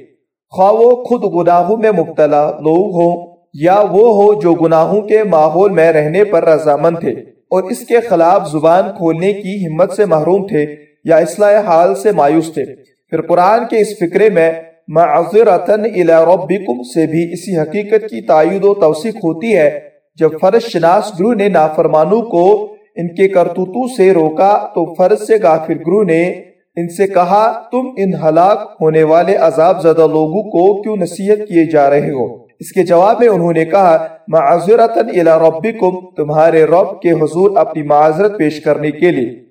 Speaker 2: خواہ وہ خود گناہوں میں مبتلا لوگ ہوں یا وہ ہو جو گناہوں کے ماحول میں رہنے پر رضامند تھے اور اس کے خلاف زبان کھولنے کی ہمت سے محروم تھے یا اصلاح حال سے مایوس تھے۔ پھر قرآن کے اس فکرے میں معذرتن الى ربکم سے بھی اسی حقیقت کی تائید و توثیق ہوتی ہے جب فرض شناس گروہ نے نافرمانوں کو ان کے کرتوتوں سے روکا تو فرض سے غافر گروہ نے ان سے کہا، تم ان ہلاک ہونے والے عذاب زدہ لوگوں کو کیوں نصیحت کیے جا رہے ہو؟ اس کے جواب میں انہوں نے کہا معذرتن الى ربکم، تمہارے رب کے حضور اپنی معذرت پیش کرنے کے لیے۔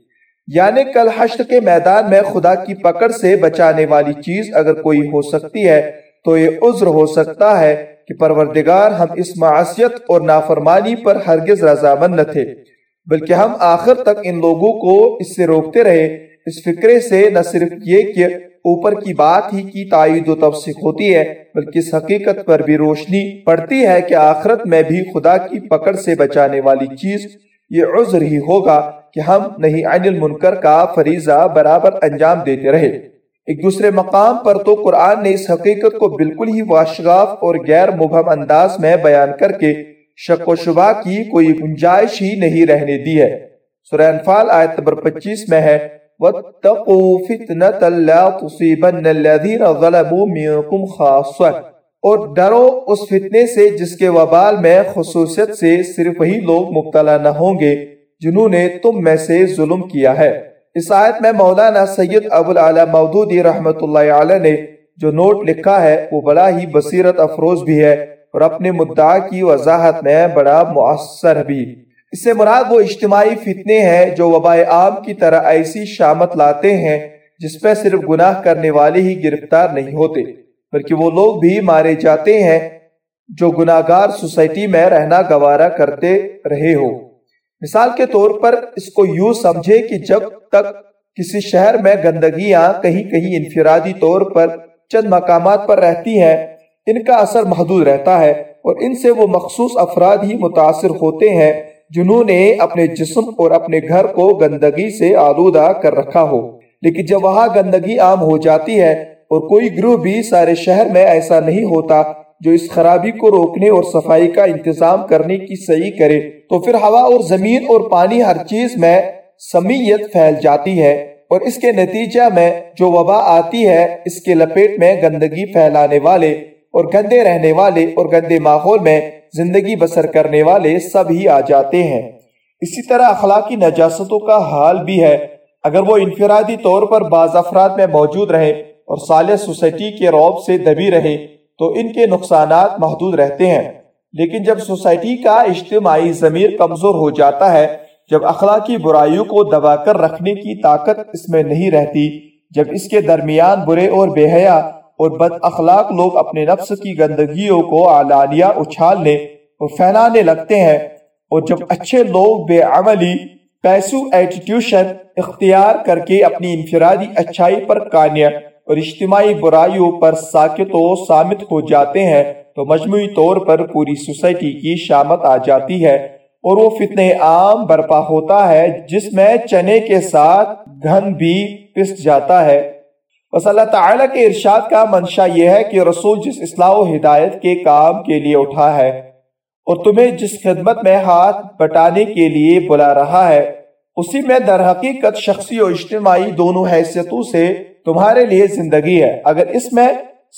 Speaker 2: یعنی کل حشر کے میدان میں خدا کی پکڑ سے بچانے والی چیز اگر کوئی ہو سکتی ہے تو یہ عذر ہو سکتا ہے کہ پروردگار ہم اس معاشیت اور نافرمانی پر ہرگز رضامند نہ تھے۔ بلکہ ہم آخر تک ان لوگوں کو اس سے روکتے رہے۔ اس فکرے سے نہ صرف یہ کہ اوپر کی بات ہی کی تائید و تفسیق ہوتی ہے، بلکہ اس حقیقت پر بھی روشنی پڑتی ہے کہ آخرت میں بھی خدا کی پکڑ سے بچانے والی چیز یہ عذر ہی ہوگا کہ ہم نہیں عین المنکر کا فریضہ برابر انجام دیتے رہے۔ ایک دوسرے مقام پر تو قرآن نے اس حقیقت کو بالکل ہی واشغاف اور غیر مبہم انداز میں بیان کر کے شک و شبہ کی کوئی گنجائش ہی نہیں رہنے دی ہے۔ سورہ انفال آیت نمبر پچیس میں ہے، وَاتَّقُوا فِتْنَةً لَا تُصِيبَنَّ الَّذِينَ ظَلَمُوا مِنْكُمْ خَاصًا اور ڈرو اس فتنے سے جس کے وبال میں خصوصیت سے صرف وہی لوگ مبتلا نہ ہوں گے، جنہوں نے تم میں سے ظلم کیا ہے۔ اس آیت میں مولانا سید ابو العلا مودودی رحمت اللہ علیہ نے جو نوٹ لکھا ہے، وہ بڑا ہی بصیرت افروز بھی ہے۔ اور اپنے مدعا کی وضاحت میں بڑا مؤثر بھی۔ اس سے مراد وہ اجتماعی فتنے ہیں جو وبائے عام کی طرح ایسی شامت لاتے ہیں جس پہ صرف گناہ کرنے والے ہی گرفتار نہیں ہوتے، بلکہ وہ لوگ بھی مارے جاتے ہیں جو گناہگار سوسائٹی میں رہنا گوارا کرتے رہے ہو مثال کے طور پر اس کو یوں سمجھے کہ جب تک کسی شہر میں گندگیاں کہیں کہیں انفرادی طور پر چند مقامات پر رہتی ہیں ان کا اثر محدود رہتا ہے اور ان سے وہ مخصوص افراد ہی متاثر ہوتے ہیں جنہوں نے اپنے جسم اور اپنے گھر کو گندگی سے آلودہ کر رکھا ہو۔ لیکن جب وہاں گندگی عام ہو جاتی ہے اور کوئی گروہ بھی سارے شہر میں ایسا نہیں ہوتا جو اس خرابی کو روکنے اور صفائی کا انتظام کرنے کی صحیح کرے، تو پھر ہوا اور زمین اور پانی ہر چیز میں سمیت پھیل جاتی ہے اور اس کے نتیجہ میں جو وبا آتی ہے، اس کے لپیٹ میں گندگی پھیلانے والے اور گندے رہنے والے اور گندے ماحول میں زندگی بسر کرنے والے سب ہی آ جاتے ہیں۔ اسی طرح اخلاقی نجاستوں کا حال بھی ہے۔ اگر وہ انفرادی طور پر بعض افراد میں موجود رہے اور صالح سوسائٹی کے روب سے دبی رہے، تو ان کے نقصانات محدود رہتے ہیں۔ لیکن جب سوسائٹی کا اجتماعی ضمیر کمزور ہو جاتا ہے، جب اخلاقی برائیوں کو دبا کر رکھنے کی طاقت اس میں نہیں رہتی، جب اس کے درمیان برے اور بے حیا اور بد اخلاق لوگ اپنے نفس کی گندگیوں کو علانیہ اچھالنے اور پھیلانے لگتے ہیں۔ اور جب اچھے لوگ بے عملی، پیسو ایٹیٹیوشن اختیار کر کے اپنی انفرادی اچھائی پر کانیا اور اجتماعی برائیوں پر ساکت و سامت ہو جاتے ہیں، تو مجموعی طور پر پوری سوسائٹی کی شامت آ جاتی ہے۔ اور وہ فتنہ عام برپا ہوتا ہے، جس میں چنے کے ساتھ گھن بھی پس جاتا ہے۔ بس اللہ تعالیٰ کے ارشاد کا منشا یہ ہے کہ رسول جس اصلاح و ہدایت کے کام کے لیے اٹھا ہے اور تمہیں جس خدمت میں ہاتھ بٹانے کے لیے بلا رہا ہے، اسی میں در حقیقت شخصی و اجتماعی دونوں حیثیتوں سے تمہارے لیے زندگی ہے۔ اگر اس میں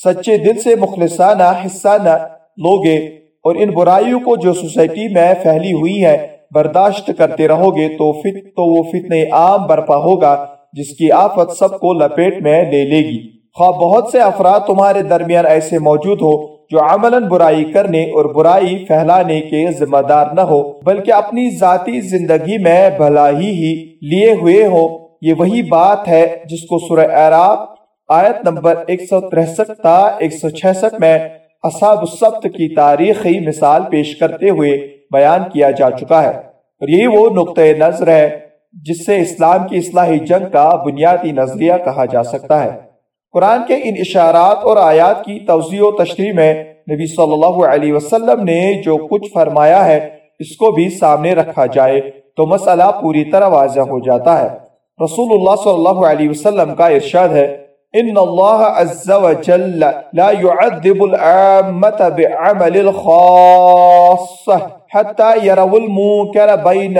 Speaker 2: سچے دل سے مخلصانہ حصہ نہ لوگے اور ان برائیوں کو جو سوسائٹی میں پھیلی ہوئی ہے برداشت کرتے رہو گے تو فت، تو وہ فتنے عام برپا ہوگا۔ جس کی آفت سب کو لپیٹ میں لے لے گی۔ خواہ بہت سے افراد تمہارے درمیان ایسے موجود ہو جو عملاً برائی کرنے اور برائی پھیلانے کے ذمہ دار نہ ہو بلکہ اپنی ذاتی زندگی میں بھلائی ہی لیے ہوئے ہو یہ وہی بات ہے جس کو سورہ اعراف آیت نمبر 163 تا 166 میں اصحاب السبت کی تاریخی مثال پیش کرتے ہوئے بیان کیا جا چکا ہے۔ اور یہی وہ نقطۂ نظر ہے جس سے اسلام کی اصلاحی جنگ کا بنیادی نظریہ کہا جا سکتا ہے۔ قرآن کے ان اشارات اور آیات کی توضیح و تشریح میں نبی صلی اللہ علیہ وسلم نے جو کچھ فرمایا ہے، اس کو بھی سامنے رکھا جائے تو مسئلہ پوری طرح واضح ہو جاتا ہے۔ رسول اللہ صلی اللہ علیہ وسلم کا ارشاد ہے، ان اللہ عز و جل لا يعذب العامة بعمل الخاصة حتى يروا المنكر بين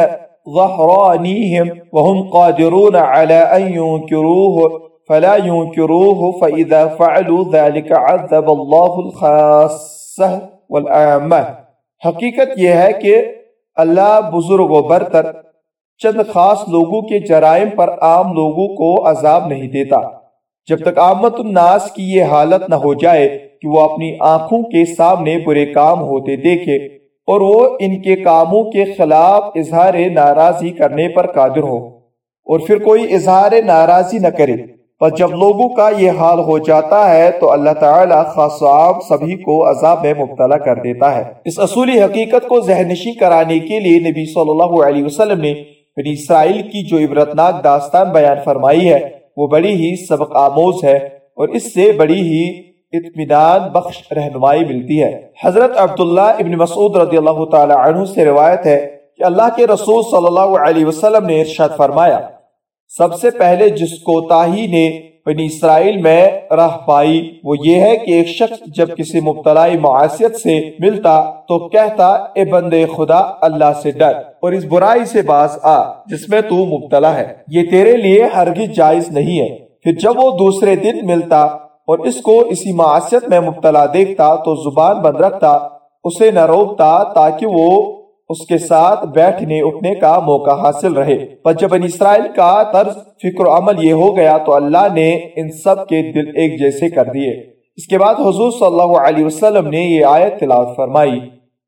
Speaker 2: ظهرانيهم وهم قادرون على أن ينكروه، فلا ينكروه، فإذا فعلوا ذلك عذب الله الخاصة والعامة حقیقت یہ ہے کہ اللہ بزرگ و برتر چند خاص لوگوں کے جرائم پر عام لوگوں کو عذاب نہیں دیتا۔ جب تک آمد الناس کی یہ حالت نہ ہو جائے کہ وہ اپنی آنکھوں کے سامنے برے کام ہوتے دیکھے اور وہ ان کے کاموں کے خلاف اظہار ناراضی کرنے پر قادر ہو۔ اور پھر کوئی اظہار ناراضی نہ کرے۔ پر جب لوگوں کا یہ حال ہو جاتا ہے تو اللہ تعالیٰ خاص عام سبھی کو عذاب میں مبتلا کر دیتا ہے۔ اس اصولی حقیقت کو ذہنشی کرانے کے لیے نبی صلی اللہ علیہ وسلم نے بنی اسرائیل کی جو عبرتناک داستان بیان فرمائی ہے، وہ بڑی ہی سبق آموز ہے اور اس سے بڑی ہی اطمینان بخش رہنمائی ملتی ہے۔ حضرت عبداللہ ابن مسعود رضی اللہ تعالی عنہ سے روایت ہے کہ اللہ کے رسول صلی اللہ علیہ وسلم نے ارشاد فرمایا، سب سے پہلے جس کو تاہی نے بنی اسرائیل میں راہ پائی، وہ یہ ہے کہ ایک شخص جب کسی مبتلائی معاشیت سے ملتا تو کہتا، اے بندے خدا، اللہ سے ڈر اور اس برائی سے باز آ، جس میں تو مبتلا ہے۔ یہ تیرے لیے ہرگز جائز نہیں ہے۔ پھر جب وہ دوسرے دن ملتا اور اس کو اسی معاشیت میں مبتلا دیکھتا تو زبان بند رکھتا، اسے نہ روکتا تاکہ وہ اس کے ساتھ بیٹھنے اٹھنے کا موقع حاصل رہے۔ پر جب ان اسرائیل کا طرز فکر و عمل یہ ہو گیا تو اللہ نے ان سب کے دل ایک جیسے کر دیے۔ اس کے بعد حضور صلی اللہ علیہ وسلم نے یہ آیت تلاوت فرمائی۔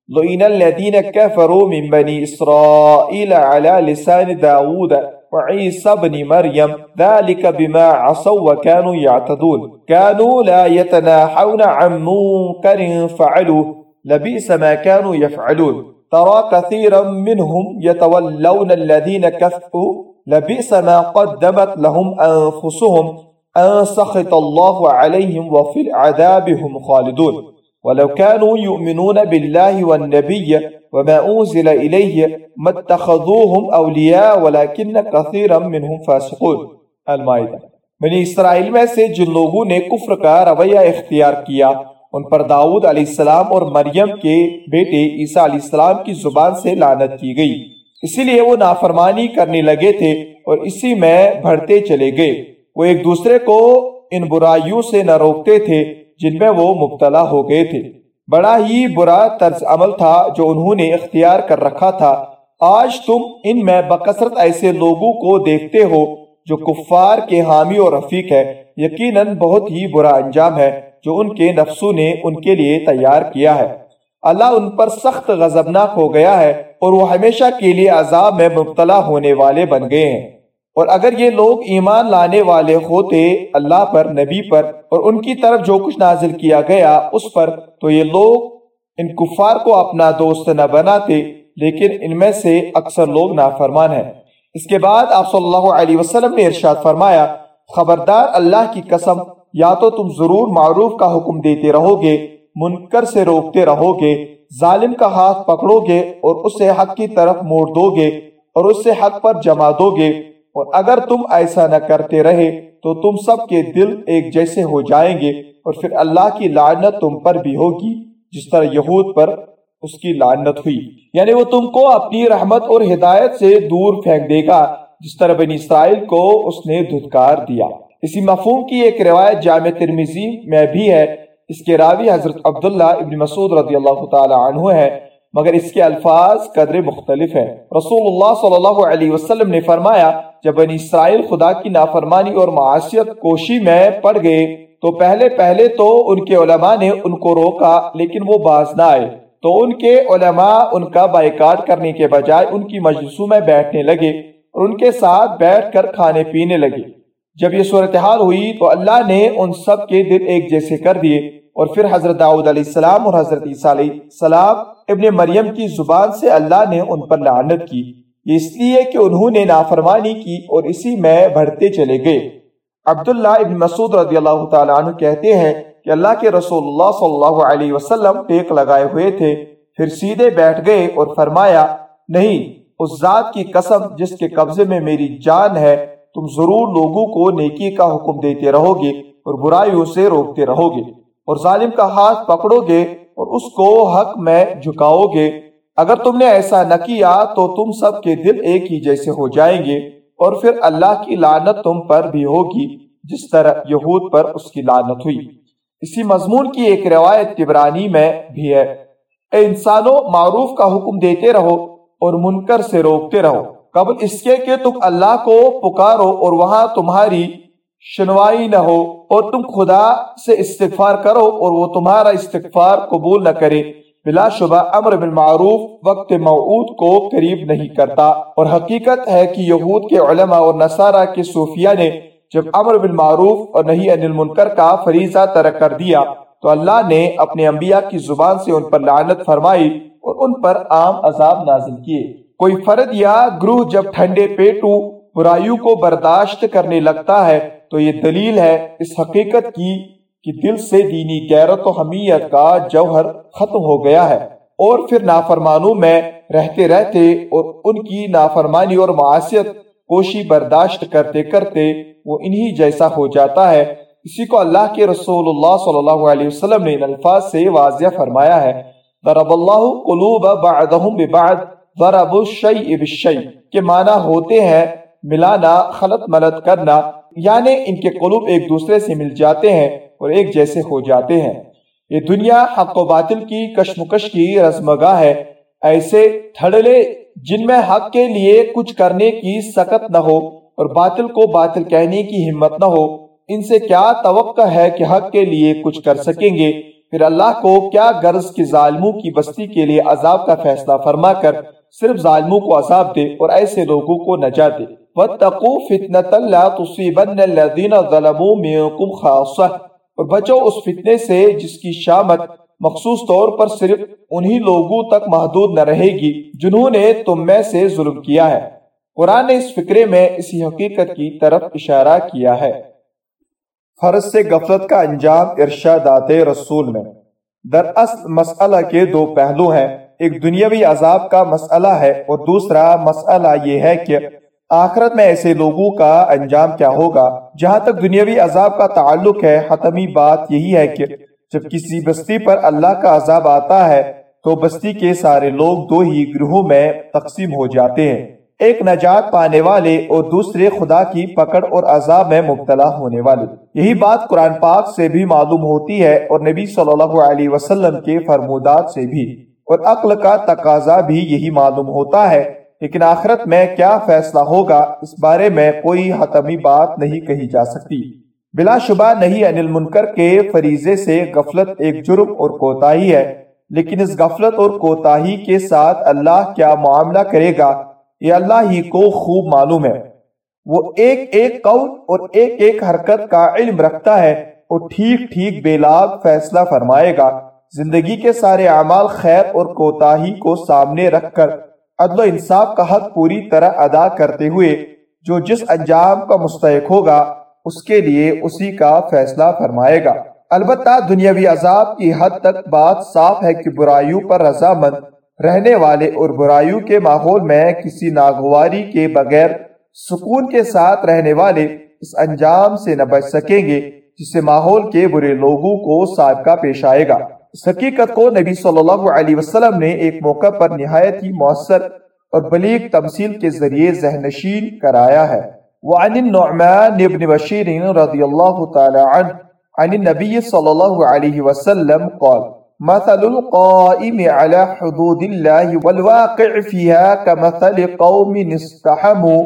Speaker 2: لئین الذین کفروا من بنی اسرائیل علی لسان داود وعیسی بن مریم ذلك بما عصوا وكانوا يعتدون. كانوا لا يتناحون عن منكر فعلوا لبئس ما كانوا يفعلون. ترى كثيرا منهم يتولون الذين كفروا لبئس ما قدمت لهم أنفسهم أن سخط الله عليهم وفي العذاب هم خالدون. ولو كانوا يؤمنون بالله والنبي وما أنزل إليه ما اتخذوهم أولياء ولكن كثيرا منهم فاسقون. المائدة بنی اسرائیل میں سے جن لوگوں نے کفر کا رویہ اختیار کیا، ان پر داؤد علیہ السلام اور مریم کے بیٹے عیسیٰ علیہ السلام کی زبان سے لعنت کی گئی۔ اسی لیے وہ نافرمانی کرنے لگے تھے اور اسی میں بڑھتے چلے گئے۔ وہ ایک دوسرے کو ان برائیوں سے نہ روکتے تھے۔ جن میں وہ مبتلا ہو گئے تھے۔ بڑا ہی برا طرز عمل تھا جو انہوں نے اختیار کر رکھا تھا۔ آج تم ان میں بکثرت ایسے لوگوں کو دیکھتے ہو جو کفار کے حامی اور رفیق ہے یقیناً بہت ہی برا انجام ہے جو ان کے نفسوں نے ان کے لیے تیار کیا ہے۔ اللہ ان پر سخت غضبناک ہو گیا ہے اور وہ ہمیشہ کے لیے عذاب میں مبتلا ہونے والے بن گئے ہیں۔ اور اگر یہ لوگ ایمان لانے والے ہوتے اللہ پر، نبی پر، اور ان کی طرف جو کچھ نازل کیا گیا اس پر، تو یہ لوگ ان کفار کو اپنا دوست نہ بناتے، لیکن ان میں سے اکثر لوگ نافرمان ہیں۔ اس کے بعد آپ صلی اللہ علیہ وسلم نے ارشاد فرمایا، خبردار اللہ کی قسم، یا تو تم ضرور معروف کا حکم دیتے رہو گے منکر سے روکتے رہو گے ظالم کا ہاتھ پکڑو گے اور اسے حق کی طرف موڑ دو گے اور اس سے حق پر جما دو گے اور اگر تم ایسا نہ کرتے رہے تو تم سب کے دل ایک جیسے ہو جائیں گے اور پھر اللہ کی لعنت تم پر بھی ہوگی، جس طرح یہود پر اس کی لعنت ہوئی۔ یعنی وہ تم کو اپنی رحمت اور ہدایت سے دور پھینک دے گا، جس طرح بنی اسرائیل کو اس نے دھتکار دیا۔ اسی مفہوم کی ایک روایت جامع ترمیزی میں بھی ہے۔ اس کے راوی حضرت عبداللہ ابن مسعود رضی اللہ تعالی عنہ ہے، مگر اس کے الفاظ قدر مختلف ہیں۔ رسول اللہ صلی اللہ علیہ وسلم نے فرمایا جب بنی اسرائیل خدا کی نافرمانی اور معاشیت کوشی میں پڑ گئے، تو پہلے پہلے تو ان کے علماء نے ان کو روکا، لیکن وہ باز نہ آئے۔ تو ان کے علماء ان کا بائیکاٹ کرنے کے بجائے ان کی مجلسوں میں بیٹھنے لگے اور ان کے ساتھ بیٹھ کر کھانے پینے لگے۔ جب یہ صورتحال ہوئی، تو اللہ نے ان سب کے دل ایک جیسے کر دیے۔ اور پھر حضرت داؤد علیہ السلام اور حضرت عیسیٰ علیہ السلام ابن مریم کی زبان سے اللہ نے ان پر لعنت کی۔ اس لیے کہ انہوں نے نافرمانی کی اور اسی میں بڑھتے چلے گئے۔ عبداللہ ابن مسعود رضی اللہ تعالیٰ عنہ کہتے ہیں کہ اللہ کے رسول اللہ صلی اللہ علیہ وسلم ٹیک لگائے ہوئے تھے، پھر سیدھے بیٹھ گئے اور فرمایا، نہیں، اس ذات کی قسم جس کے قبضے میں میری جان ہے، تم ضرور لوگوں کو نیکی کا حکم دیتے رہو گے اور برائیوں سے روکتے رہو گے اور ظالم کا ہاتھ پکڑو گے اور اس کو حق میں جھکاؤ گے۔ اگر تم نے ایسا نہ کیا تو تم سب کے دل ایک ہی جیسے ہو جائیں گے اور پھر اللہ کی لعنت تم پر بھی ہوگی جس طرح یہود پر اس کی لعنت ہوئی۔ اسی مضمون کی ایک روایت تبرانی میں بھی ہے۔ اے انسانوں، معروف کا حکم دیتے رہو اور منکر سے روکتے رہو۔ قبل اس کے کہ تم اللہ کو پکارو اور وہاں تمہاری شنوائی نہ ہو اور تم خدا سے استغفار کرو اور وہ تمہارا استغفار قبول نہ کرے۔ بلا شبہ امر بالمعروف، وقت موعود کو قریب نہیں کرتا۔ اور حقیقت ہے کہ یہود کے علماء اور نصارہ کے صوفیہ نے جب امر بالمعروف اور نہیں انل منکر کا فریضہ ترک کر دیا، تو اللہ نے اپنے انبیاء کی زبان سے ان پر لعنت فرمائی اور ان پر عام عذاب نازل کیے۔ کوئی فرد یا گروہ جب ٹھنڈے پیٹو برائیوں کو برداشت کرنے لگتا ہے، تو یہ دلیل ہے اس حقیقت کی کہ دل سے دینی غیرت و حمیت کا جوہر ختم ہو گیا ہے اور پھر نافرمانوں میں رہتے رہتے اور ان کی نافرمانی اور معاشیت کوشی برداشت کرتے کرتے وہ انہی جیسا ہو جاتا ہے۔ اسی کو اللہ کے رسول اللہ صلی اللہ علیہ وسلم نے ان الفاظ سے واضح فرمایا ہے۔ ضرب اللہ قلوب بعضهم ببعض، ضرب الشیء بالشیء کے معنی ہوتے ہیں ملانا، خلط ملت کرنا۔ یعنی ان کے قلوب ایک دوسرے سے مل جاتے ہیں اور ایک جیسے ہو جاتے ہیں۔ یہ دنیا حق و باطل کی کشمکش کی رزمگاہ ہے۔ ایسے تھڑلے جن میں حق کے لیے کچھ کرنے کی سکت نہ ہو اور باطل کو باطل کہنے کی ہمت نہ ہو، ان سے کیا توقع ہے کہ حق کے لیے کچھ کر سکیں گے؟ پھر اللہ کو کیا غرض کی ظالموں کی بستی کے لیے عذاب کا فیصلہ فرما کر صرف ظالموں کو عذاب دے اور ایسے لوگوں کو نجات دے۔ وَاتَّقُوا فِتْنَةً لَا تُصِيبَنَّ الَّذِينَ ظَلَمُوا مِنْكُمْ خَاصَةً۔ اور بچو اس فتنے سے جس کی شامت مخصوص طور پر صرف انہی لوگوں تک محدود نہ رہے گی جنہوں نے تم میں سے ظلم کیا ہے۔ قرآن نے اس فکرے میں اسی حقیقت کی طرف اشارہ کیا ہے۔ فرض سے غفلت کا انجام ارشادات رسول میں۔ در اصل مسئلہ کے دو پہلو ہیں۔ ایک دنیاوی عذاب کا مسئلہ ہے اور دوسرا مسئلہ یہ ہے کہ آخرت میں ایسے لوگوں کا انجام کیا ہوگا۔ جہاں تک دنیاوی عذاب کا تعلق ہے، حتمی بات یہی ہے کہ جب کسی بستی پر اللہ کا عذاب آتا ہے، تو بستی کے سارے لوگ دو ہی گروہوں میں تقسیم ہو جاتے ہیں۔ ایک نجات پانے والے اور دوسرے خدا کی پکڑ اور عذاب میں مبتلا ہونے والے۔ یہی بات قرآن پاک سے بھی معلوم ہوتی ہے اور نبی صلی اللہ علیہ وسلم کے فرمودات سے بھی۔ اور عقل کا تقاضا بھی یہی معلوم ہوتا ہے۔ لیکن آخرت میں کیا فیصلہ ہوگا؟ اس بارے میں کوئی حتمی بات نہیں کہی جا سکتی۔ بلا شبہ نہیں، انل منکر کے فریضے سے غفلت ایک جرم اور کوتاہی ہے۔ لیکن اس غفلت اور کوتاہی کے ساتھ اللہ کیا معاملہ کرے گا؟ یہ اللہ ہی کو خوب معلوم ہے۔ وہ ایک ایک قول اور ایک ایک حرکت کا علم رکھتا ہے اور ٹھیک ٹھیک بے لاگ فیصلہ فرمائے گا۔ زندگی کے سارے اعمال خیر اور کوتاہی کو سامنے رکھ کر عدل و انصاف کا حق پوری طرح ادا کرتے ہوئے جو جس انجام کا مستحق ہوگا، اس کے لیے اسی کا فیصلہ فرمائے گا۔ البتہ دنیاوی عذاب کی حد تک بات صاف ہے کہ برائیوں پر رضامند رہنے والے اور برائیوں کے ماحول میں کسی ناگواری کے بغیر سکون کے ساتھ رہنے والے اس انجام سے نہ بچ سکیں گے، جس سے ماحول کے برے لوگوں کو سابقہ پیش آئے گا۔ اس حقیقت کو نبی صلی اللہ علیہ وسلم نے ایک موقع پر نہایت ہی مؤثر اور بلیغ تمثیل کے ذریعے ذہنشین کرایا ہے۔ وعن النعمان بن بشیر رضی اللہ تعالی عنہ، عن النبی صلی اللہ علیہ وسلم قال مثل القائم على حدود الله والواقع فيها كمثل قوم استحموا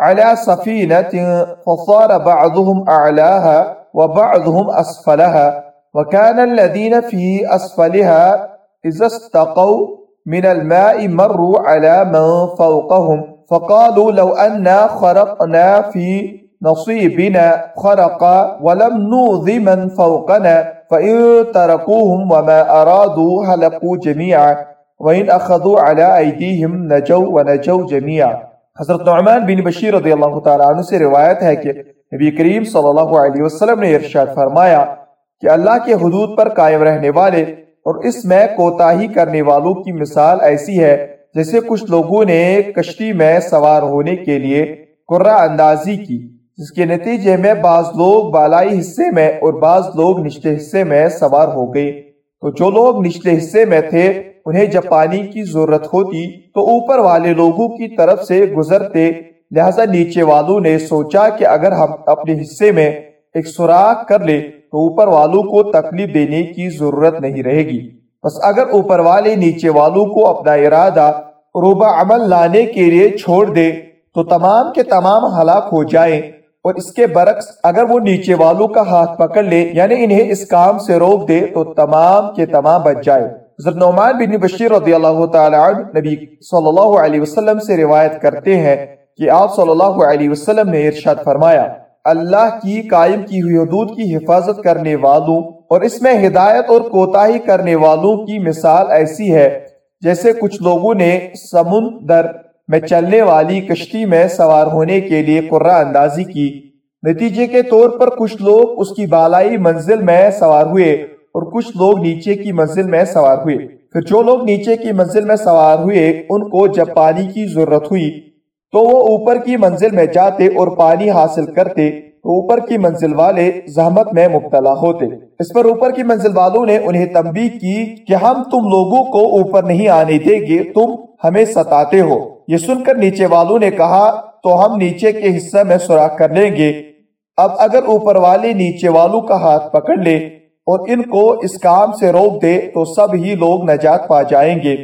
Speaker 2: على سفينة فصار بعضهم أعلاها وبعضهم أسفلها وكان الذين في أسفلها إذا استقوا من الماء مروا على من فوقهم فقالوا لو أنا خرقنا في نصيبنا خرقا ولم نوذ من فوقنا فَإِن تَرَكُوهُمْ وَمَا أَرَادُوا هَلَقُوا جَمِيعًا وَإِن أَخَذُوا عَلَىٰ أَيْدِيهِمْ نَجَوْا وَنَجَوْا جَمِيعًا. حضرت نعمان بن بشیر رضی اللہ تعالیٰ عنہ سے روایت ہے کہ نبی کریم صلی اللہ علیہ وسلم نے ارشاد فرمایا کہ اللہ کے حدود پر قائم رہنے والے اور اس میں کوتاہی کرنے والوں کی مثال ایسی ہے جیسے کچھ لوگوں نے کشتی میں سوار ہونے کے لیے قرہ اندازی کی۔ جس کے نتیجے میں بعض لوگ بالائی حصے میں اور بعض لوگ نچلے حصے میں سوار ہو گئے۔ تو جو لوگ نچلے حصے میں تھے، انہیں جب پانی کی ضرورت ہوتی۔ تو اوپر والے لوگوں کی طرف سے گزرتے، لہذا نیچے والوں نے سوچا کہ اگر ہم اپنے حصے میں ایک سوراخ کر لے تو اوپر والوں کو تکلیف دینے کی ضرورت نہیں رہے گی۔ بس اگر اوپر والے نیچے والوں کو اپنا ارادہ روبہ عمل لانے کے لیے چھوڑ دے تو تمام کے تمام ہلاک ہو جائیں۔ اور اس کے برعکس اگر وہ نیچے والوں کا ہاتھ پکڑ لے یعنی انہیں اس کام سے روک دے، تو تمام کے تمام بچ جائے۔ نعمان بن بشیر رضی اللہ تعالی عنہ نبی صلی اللہ علیہ وسلم سے روایت کرتے ہیں کہ آپ صلی اللہ علیہ وسلم نے ارشاد فرمایا، اللہ کی قائم کی ہوئی حدود کی حفاظت کرنے والوں اور اس میں ہدایت اور کوتاہی کرنے والوں کی مثال ایسی ہے جیسے کچھ لوگوں نے سمندر میں چلنے والی کشتی میں سوار ہونے کے لیے قرہ اندازی کی۔ نتیجے کے طور پر کچھ لوگ اس کی بالائی منزل میں سوار ہوئے اور کچھ لوگ نیچے کی منزل میں سوار ہوئے۔ پھر جو لوگ نیچے کی منزل میں سوار ہوئے ان کو جب پانی کی ضرورت ہوئی تو وہ اوپر کی منزل میں جاتے اور پانی حاصل کرتے تو اوپر کی منزل والے زحمت میں مبتلا ہوتے۔ اس پر اوپر کی منزل والوں نے انہیں تنبیہ کی کہ ہم تم لوگوں کو اوپر نہیں آنے دیں گے تم ہمیں ستاتے ہو۔ یہ سن کر نیچے والوں نے کہا، تو ہم نیچے کے حصہ میں سوراخ کر لیں گے۔ اب اگر اوپر والے نیچے والوں کا ہاتھ پکڑ لے اور ان کو اس کام سے روک دے، تو سب ہی لوگ نجات پا جائیں گے۔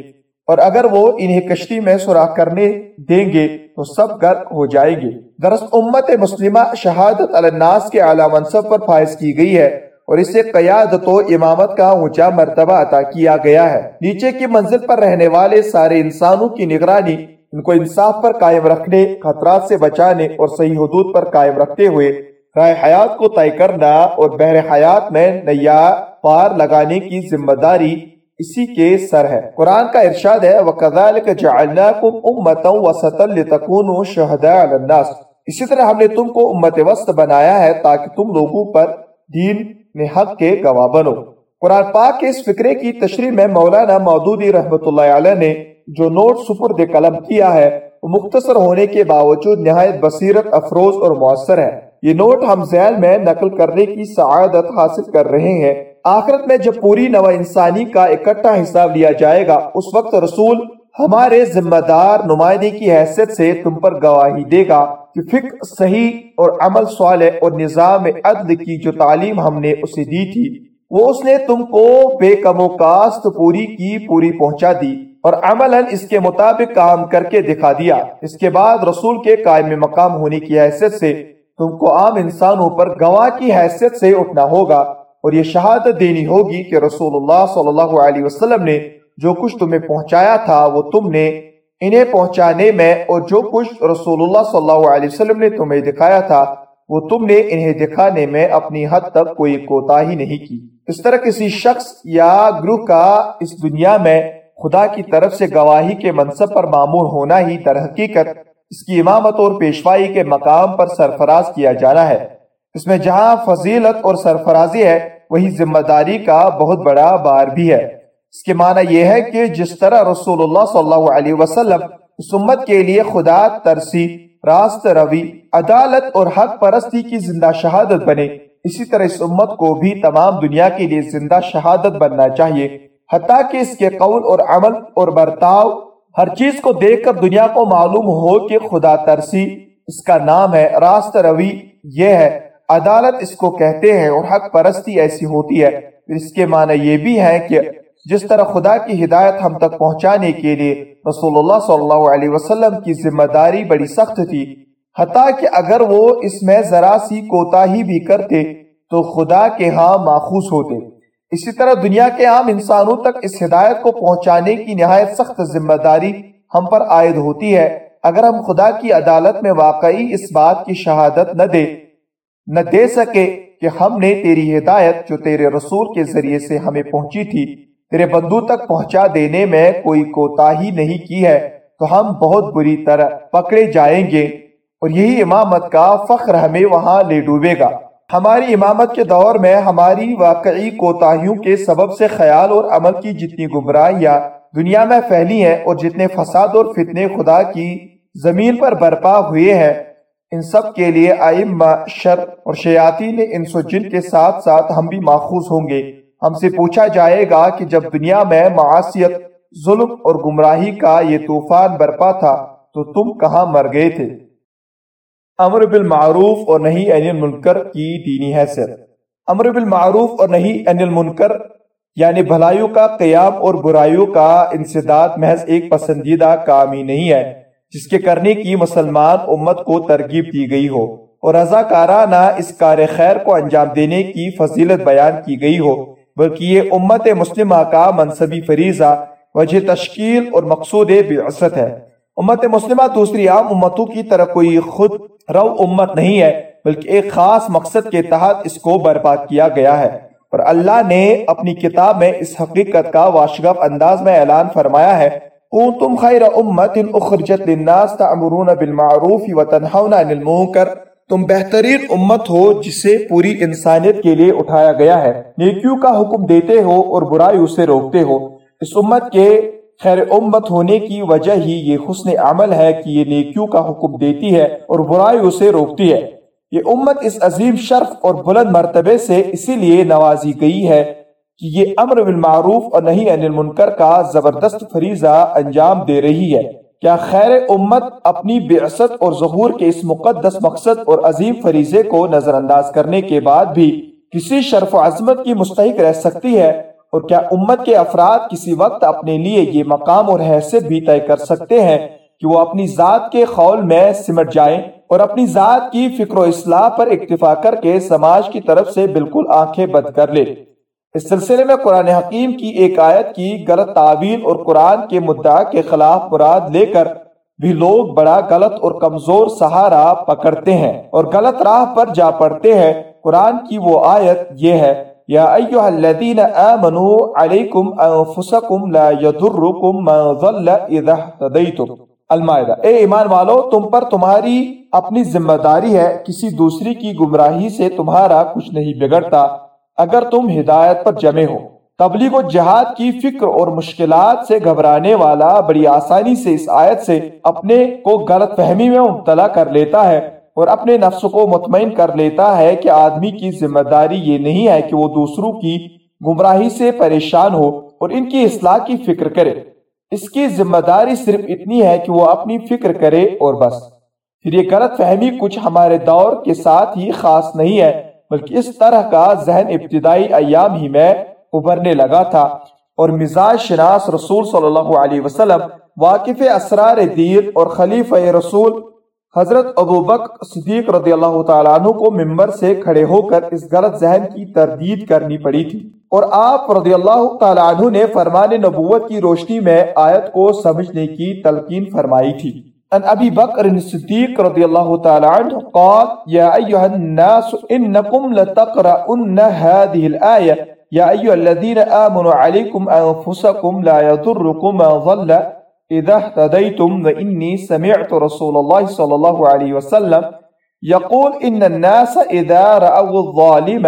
Speaker 2: اور اگر وہ انہیں کشتی میں سوراخ کرنے دیں گے، تو سب غرق ہو جائیں گے۔ دراصل امت مسلمہ شہادت الناس کے اعلیٰ منصب پر فائز کی گئی ہے اور اسے قیادت و امامت کا اونچا مرتبہ عطا کیا گیا ہے۔ نیچے کی منزل پر رہنے والے سارے انسانوں کی نگرانی ان کو انصاف پر قائم رکھنے، خطرات سے بچانے اور صحیح حدود پر قائم رکھتے ہوئے رائے حیات کو طے کرنا اور بحر حیات میں نیا پار لگانے کی ذمہ داری اسی کے سر ہے۔ قرآن کا ارشاد ہے، وَكَذَلِكَ جَعَلْنَاكُمْ أُمَّةً وَسَطًا لِتَكُونُوا شُهَدَاءَ عَلَى النَّاسِ۔ اسی طرح ہم نے تم کو امت وسط بنایا ہے تاکہ تم لوگوں پر دین میں حق کے گواہ بنو۔ قرآن پاک کے اس فکرے کی تشریح میں مولانا مودودی رحمت اللہ علیہ نے جو نوٹ سپرد قلم کیا ہے، مختصر ہونے کے باوجود نہایت بصیرت، افروز اور مؤثر ہے۔ یہ نوٹ ہم ذیل میں نقل کرنے کی سعادت حاصل کر رہے ہیں۔ آخرت میں جب پوری نو انسانی کا اکٹھا حساب لیا جائے گا، اس وقت رسول ہمارے ذمہ دار نمائندے کی حیثیت سے تم پر گواہی دے گا کہ فکر صحیح اور عمل صالح اور نظام عدل کی جو تعلیم ہم نے اسے دی تھی وہ اس نے تم کو بے کم و کاست پوری کی پوری پہنچا دی اور عملاً اس کے مطابق کام کر کے دکھا دیا۔ اس کے بعد رسول کے قائم مقام ہونے کی حیثیت سے تم کو عام انسانوں پر گواہ کی حیثیت سے اٹھنا ہوگا اور یہ شہادت دینی ہوگی کہ رسول اللہ صلی اللہ علیہ وسلم نے جو کچھ تمہیں پہنچایا تھا وہ تم نے انہیں پہنچانے میں اور جو کچھ رسول اللہ صلی اللہ علیہ وسلم نے تمہیں دکھایا تھا وہ تم نے انہیں دکھانے میں اپنی حد تک کوئی کوتا ہی نہیں کی۔ اس طرح کسی شخص یا گروہ کا اس دنیا میں خدا کی طرف سے گواہی کے منصب پر معمور ہونا ہی در حقیقت اس کی امامت اور پیشوائی کے مقام پر سرفراز کیا جانا ہے۔ اس میں جہاں فضیلت اور سرفرازی ہے، وہی ذمہ داری کا بہت بڑا بار بھی ہے۔ اس کے معنی یہ ہے کہ جس طرح رسول اللہ صلی اللہ علیہ وسلم اس امت کے لیے خدا ترسی راست روی، عدالت اور حق پرستی کی زندہ شہادت بنے۔ اسی طرح اس امت کو بھی تمام دنیا کے لیے زندہ شہادت بننا چاہیے۔ حتیٰ کہ اس کے قول اور عمل اور برتاؤ، ہر چیز کو دیکھ کر دنیا کو معلوم ہو کہ خدا ترسی۔ اس کا نام ہے راست روی، یہ ہے، عدالت اس کو کہتے ہیں اور حق پرستی ایسی ہوتی ہے۔ اس کے معنی یہ بھی ہے کہ جس طرح خدا کی ہدایت ہم تک پہنچانے کے لیے رسول اللہ صلی اللہ علیہ وسلم کی ذمہ داری بڑی سخت تھی، حتیٰ کہ اگر وہ اس میں ذرا سی کوتا ہی بھی کرتے تو خدا کے ہاں ماخوذ ہوتے۔ اسی طرح دنیا کے عام انسانوں تک اس ہدایت کو پہنچانے کی نہایت سخت ذمہ داری ہم پر عائد ہوتی ہے۔ اگر ہم خدا کی عدالت میں واقعی اس بات کی شہادت نہ دے نہ دے سکے کہ ہم نے تیری ہدایت جو تیرے رسول کے ذریعے سے ہمیں پہنچی تھی تیرے بندو تک پہنچا دینے میں کوئی کوتا ہی نہیں کی ہے، تو ہم بہت بری طرح پکڑے جائیں گے۔ اور یہی امامت کا فخر ہمیں وہاں لے ڈوبے گا۔ ہماری امامت کے دور میں ہماری واقعی کوتاہیوں کے سبب سے خیال اور عمل کی جتنی گمراہیاں دنیا میں پھیلی ہیں اور جتنے فساد اور فتنے خدا کی زمین پر برپا ہوئے ہیں، ان سب کے لیے آئمہ شر اور شیاطین انس و جن کے ساتھ ساتھ ہم بھی ماخوذ ہوں گے۔ ہم سے پوچھا جائے گا کہ جب دنیا میں معاشیت ظلم اور گمراہی کا یہ طوفان برپا تھا، تو تم کہاں مر گئے تھے؟ امر بالمعروف اور نہیں این المنکر کی دینی حیثیت۔ امر بالمعروف اور نہیں این المنکر یعنی بھلائیوں کا قیام اور برائیوں کا انسداد محض ایک پسندیدہ کام ہی نہیں ہے، جس کے کرنے کی مسلمان امت کو ترغیب دی گئی ہو اور رضاکارانہ اس کار خیر کو انجام دینے کی فضیلت بیان کی گئی ہو۔ بلکہ یہ امت مسلمہ کا منصبی فریضہ، وجہ تشکیل اور مقصود بعثت ہے۔ امت مسلمہ دوسری عام امتوں کی طرح کوئی خود رو امت نہیں ہے، بلکہ ایک خاص مقصد کے تحت اس کو برباد کیا گیا ہے۔ اور اللہ نے اپنی کتاب میں اس حقیقت کا واشگف انداز میں اعلان فرمایا ہے۔ تم خیر امت اخرجت للناس تعمرون بالمعروف وتنہون عن المنکر۔ تم بہترین امت ہو جسے پوری انسانیت کے لیے اٹھایا گیا ہے۔ نیکیوں کا حکم دیتے ہو اور برائی اسے روکتے ہو۔ اس امت کے خیر امت ہونے کی وجہ ہی یہ حسن عمل ہے کہ یہ نیکیوں کا حکم دیتی ہے اور برائی اسے روکتی ہے۔ یہ امت اس عظیم شرف اور بلند مرتبے سے اسی لیے نوازی گئی ہے کہ یہ امر بالمعروف اور نہیں عن المنکر کا زبردست فریضہ انجام دے رہی ہے۔ کیا خیر امت اپنی بعثت اور ظہور کے اس مقدس مقصد اور عظیم فریضے کو نظر انداز کرنے کے بعد بھی کسی شرف و عظمت کی مستحق رہ سکتی ہے اور کیا امت کے افراد کسی وقت اپنے لیے یہ مقام اور حیثیت بھی طے کر سکتے ہیں کہ وہ اپنی ذات کے خول میں سمٹ جائیں اور اپنی ذات کی فکر و اصلاح پر اکتفا کر کے سماج کی طرف سے بالکل آنکھیں بند کر لے۔ اس سلسلے میں قرآن حکیم کی ایک آیت کی غلط تعویل اور قرآن کے مدعا کے خلاف مراد لے کر بھی لوگ بڑا غلط اور کمزور سہارا پکڑتے ہیں اور غلط راہ پر جا پڑتے ہیں۔ قرآن کی وہ آیت یہ ہے، یا ایوہ الذین آمنوا علیکم انفسکم لا یدرکم ما ظل اذا احتدیتم المائدہ، اے ایمان والو، تم پر تمہاری اپنی ذمہ داری ہے، کسی دوسری کی گمراہی سے تمہارا کچھ نہیں بگڑتا۔ اگر تم ہدایت پر جمع ہو، تبلیغ و جہاد کی فکر اور مشکلات سے گھبرانے والا بڑی آسانی سے اس آیت سے اپنے کو غلط فہمی میں مبتلا کر لیتا ہے اور اپنے نفس کو مطمئن کر لیتا ہے کہ آدمی کی ذمہ داری یہ نہیں ہے کہ وہ دوسروں کی گمراہی سے پریشان ہو اور ان کی اصلاح کی فکر کرے۔ اس کی ذمہ داری صرف اتنی ہے کہ وہ اپنی فکر کرے اور بس۔ پھر یہ غلط فہمی کچھ ہمارے دور کے ساتھ ہی خاص نہیں ہے۔ بلکہ اس طرح کا ذہن ابتدائی ایام ہی میں ابھرنے لگا تھا اور مزاج شناس رسول صلی اللہ علیہ وسلم، واقف اسرار دین اور خلیفہ رسول حضرت ابو بک صدیق رضی اللہ تعالیٰ عنہ کو ممبر سے کھڑے ہو کر اس غلط ذہن کی تردید کرنی پڑی تھی۔ اور آپ رضی اللہ تعالیٰ عنہ نے فرمان نبوت کی روشنی میں آیت کو سمجھنے کی تلقین فرمائی تھی۔ عن أبي بكر الصديق رضي الله تعالى عنه قال يا أيها الناس إنكم لتقرؤون هذه الآية. يا أيها الذين آمنوا عليكم أنفسكم لا يضركم من ضل. إذا اهتديتم وإني سمعت رسول الله صلى الله عليه وسلم يقول إن الناس إذا رأوا الظالم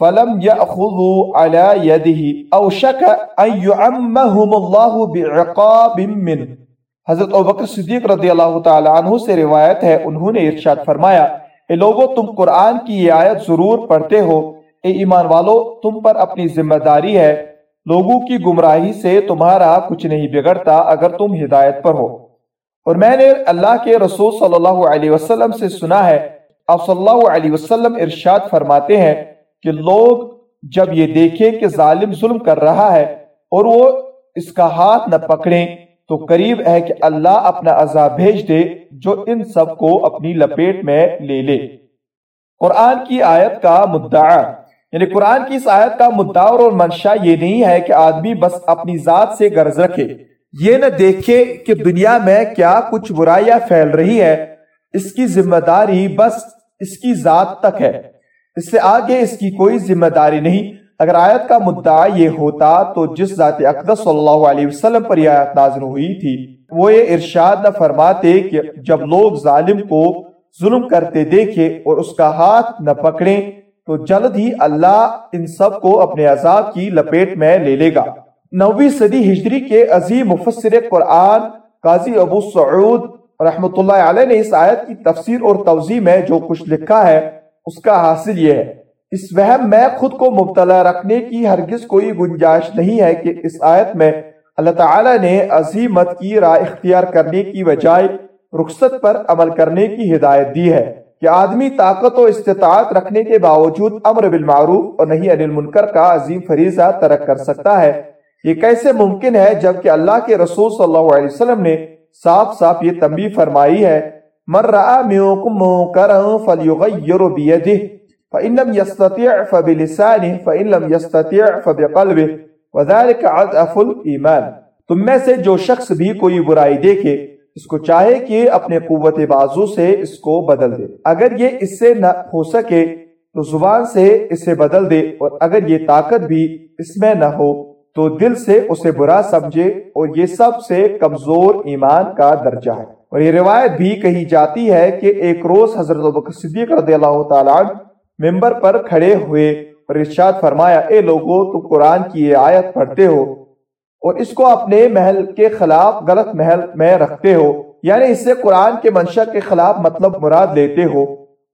Speaker 2: فلم يأخذوا على يده أو شك أن يعمهم الله بعقاب منه. حضرت ابوبکر صدیق رضی اللہ تعالی عنہ سے روایت ہے، انہوں نے ارشاد فرمایا اے لوگو، تم قرآن کی یہ آیت ضرور پڑھتے ہو۔ اے ایمان والو، تم پر اپنی ذمہ داری ہے۔ لوگوں کی گمراہی سے تمہارا کچھ نہیں بگڑتا اگر تم ہدایت پر ہو۔ اور میں نے اللہ کے رسول صلی اللہ علیہ وسلم سے سنا ہے، آپ صلی اللہ علیہ وسلم ارشاد فرماتے ہیں کہ لوگ جب یہ دیکھیں کہ ظالم ظلم کر رہا ہے اور وہ اس کا ہاتھ نہ پکڑیں تو قریب ہے کہ اللہ اپنا عذاب بھیج دے جو ان سب کو اپنی لپیٹ میں لے لے۔ قرآن کی آیت کا مدعا۔ یعنی قرآن کی اس آیت کا مدعور اور منشا یہ نہیں ہے کہ آدمی بس اپنی ذات سے غرض رکھے۔ یہ نہ دیکھے کہ دنیا میں کیا کچھ برائیاں پھیل رہی ہے۔ اس کی ذمہ داری بس اس کی ذات تک ہے۔ اس سے آگے اس کی کوئی ذمہ داری نہیں۔ اگر آیت کا مدعا یہ ہوتا تو جس ذات اقدس صلی اللہ علیہ وسلم پر یہ آیت نازل ہوئی تھی، وہ یہ ارشاد نہ فرماتے کہ جب لوگ ظالم کو ظلم کرتے دیکھے اور اس کا ہاتھ نہ پکڑیں، تو جلد ہی اللہ ان سب کو اپنے عذاب کی لپیٹ میں لے لے گا۔ نوی صدی ہجری کے عظیم مفسر قرآن قاضی ابو سعود رحمت اللہ علیہ نے اس آیت کی تفسیر اور توضیح میں جو کچھ لکھا ہے، اس کا حاصل یہ ہے۔ اس وہم میں خود کو مبتلا رکھنے کی ہرگز کوئی گنجائش نہیں ہے کہ اس آیت میں اللہ تعالی نے عظیمت کی راہ اختیار کرنے کی بجائے رخصت پر عمل کرنے کی ہدایت دی ہے کہ آدمی طاقت و استطاعت رکھنے کے باوجود امر بالمعروف اور نہیں انل منکر کا عظیم فریضہ ترک کر سکتا ہے۔ یہ کیسے ممکن ہے جبکہ اللہ کے رسول صلی اللہ علیہ وسلم نے صاف صاف یہ تنبیہ فرمائی ہے، من رعا میوکم منکرا فلیغیر فإن لم يستطيع فبلسانه فإن لم يستطيع فبقلبه وذلك عضعف الإيمان تم میں سے جو شخص بھی کوئی برائی دیکھے، اس کو چاہے کہ اپنے قوت بازو سے اس کو بدل دے۔ اگر یہ اس سے نہ ہو سکے تو زبان سے اسے بدل دے، اور اگر یہ طاقت بھی اس میں نہ ہو تو دل سے اسے برا سمجھے، اور یہ سب سے کمزور ایمان کا درجہ ہے۔ اور یہ روایت بھی کہی جاتی ہے کہ ایک روز حضرت صدیق رضی اللہ تعالیٰ ممبر پر کھڑے ہوئے اور ارشاد فرمایا، اے لوگو، تم قرآن کی یہ آیت پڑھتے ہو اور اس کو اپنے محل کے خلاف غلط محل میں رکھتے ہو یعنی اس سے قرآن کے منشا کے خلاف مطلب مراد لیتے ہو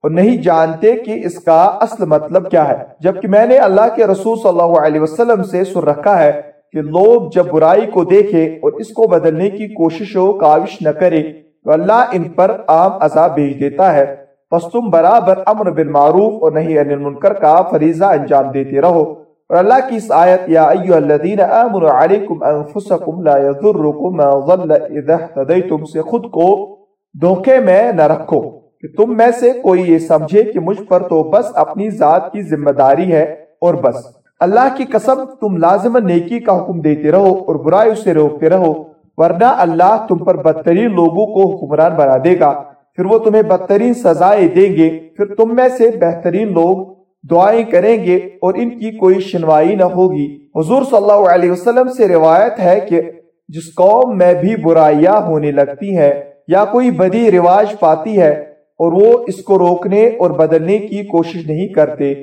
Speaker 2: اور نہیں جانتے کہ اس کا اصل مطلب کیا ہے۔ جبکہ میں نے اللہ کے رسول صلی اللہ علیہ وسلم سے سن رکھا ہے کہ لوگ جب برائی کو دیکھے اور اس کو بدلنے کی کوشش و کاوش نہ کرے تو اللہ ان پر عام عذاب بھیج دیتا ہے۔ پس تم برابر امر بالمعروف اور نہیں انل منکر کا فریضہ انجام دیتے رہو۔ اور اللہ کی اس آیت، یا ایوہ الذین آمنوا علیکم انفسکم لا یذرکم ما ظل اذا احتدیتم سے خود کو دھوکے میں نہ رکھو کہ تم میں سے کوئی یہ سمجھے کہ مجھ پر تو بس اپنی ذات کی ذمہ داری ہے اور بس۔ اللہ کی قسم، تم لازم نیکی کا حکم دیتے رہو اور برائی سے روکتے رہو، ورنہ اللہ تم پر بدترین لوگوں کو حکمران بنا دے گا۔ پھر وہ تمہیں بدترین سزائے دیں گے۔ پھر تم میں سے بہترین لوگ دعائیں کریں گے اور ان کی کوئی شنوائی نہ ہوگی۔ حضور صلی اللہ علیہ وسلم سے روایت ہے کہ جس قوم میں بھی برائیاں ہونے لگتی ہیں یا کوئی بدی رواج پاتی ہے اور وہ اس کو روکنے اور بدلنے کی کوشش نہیں کرتے،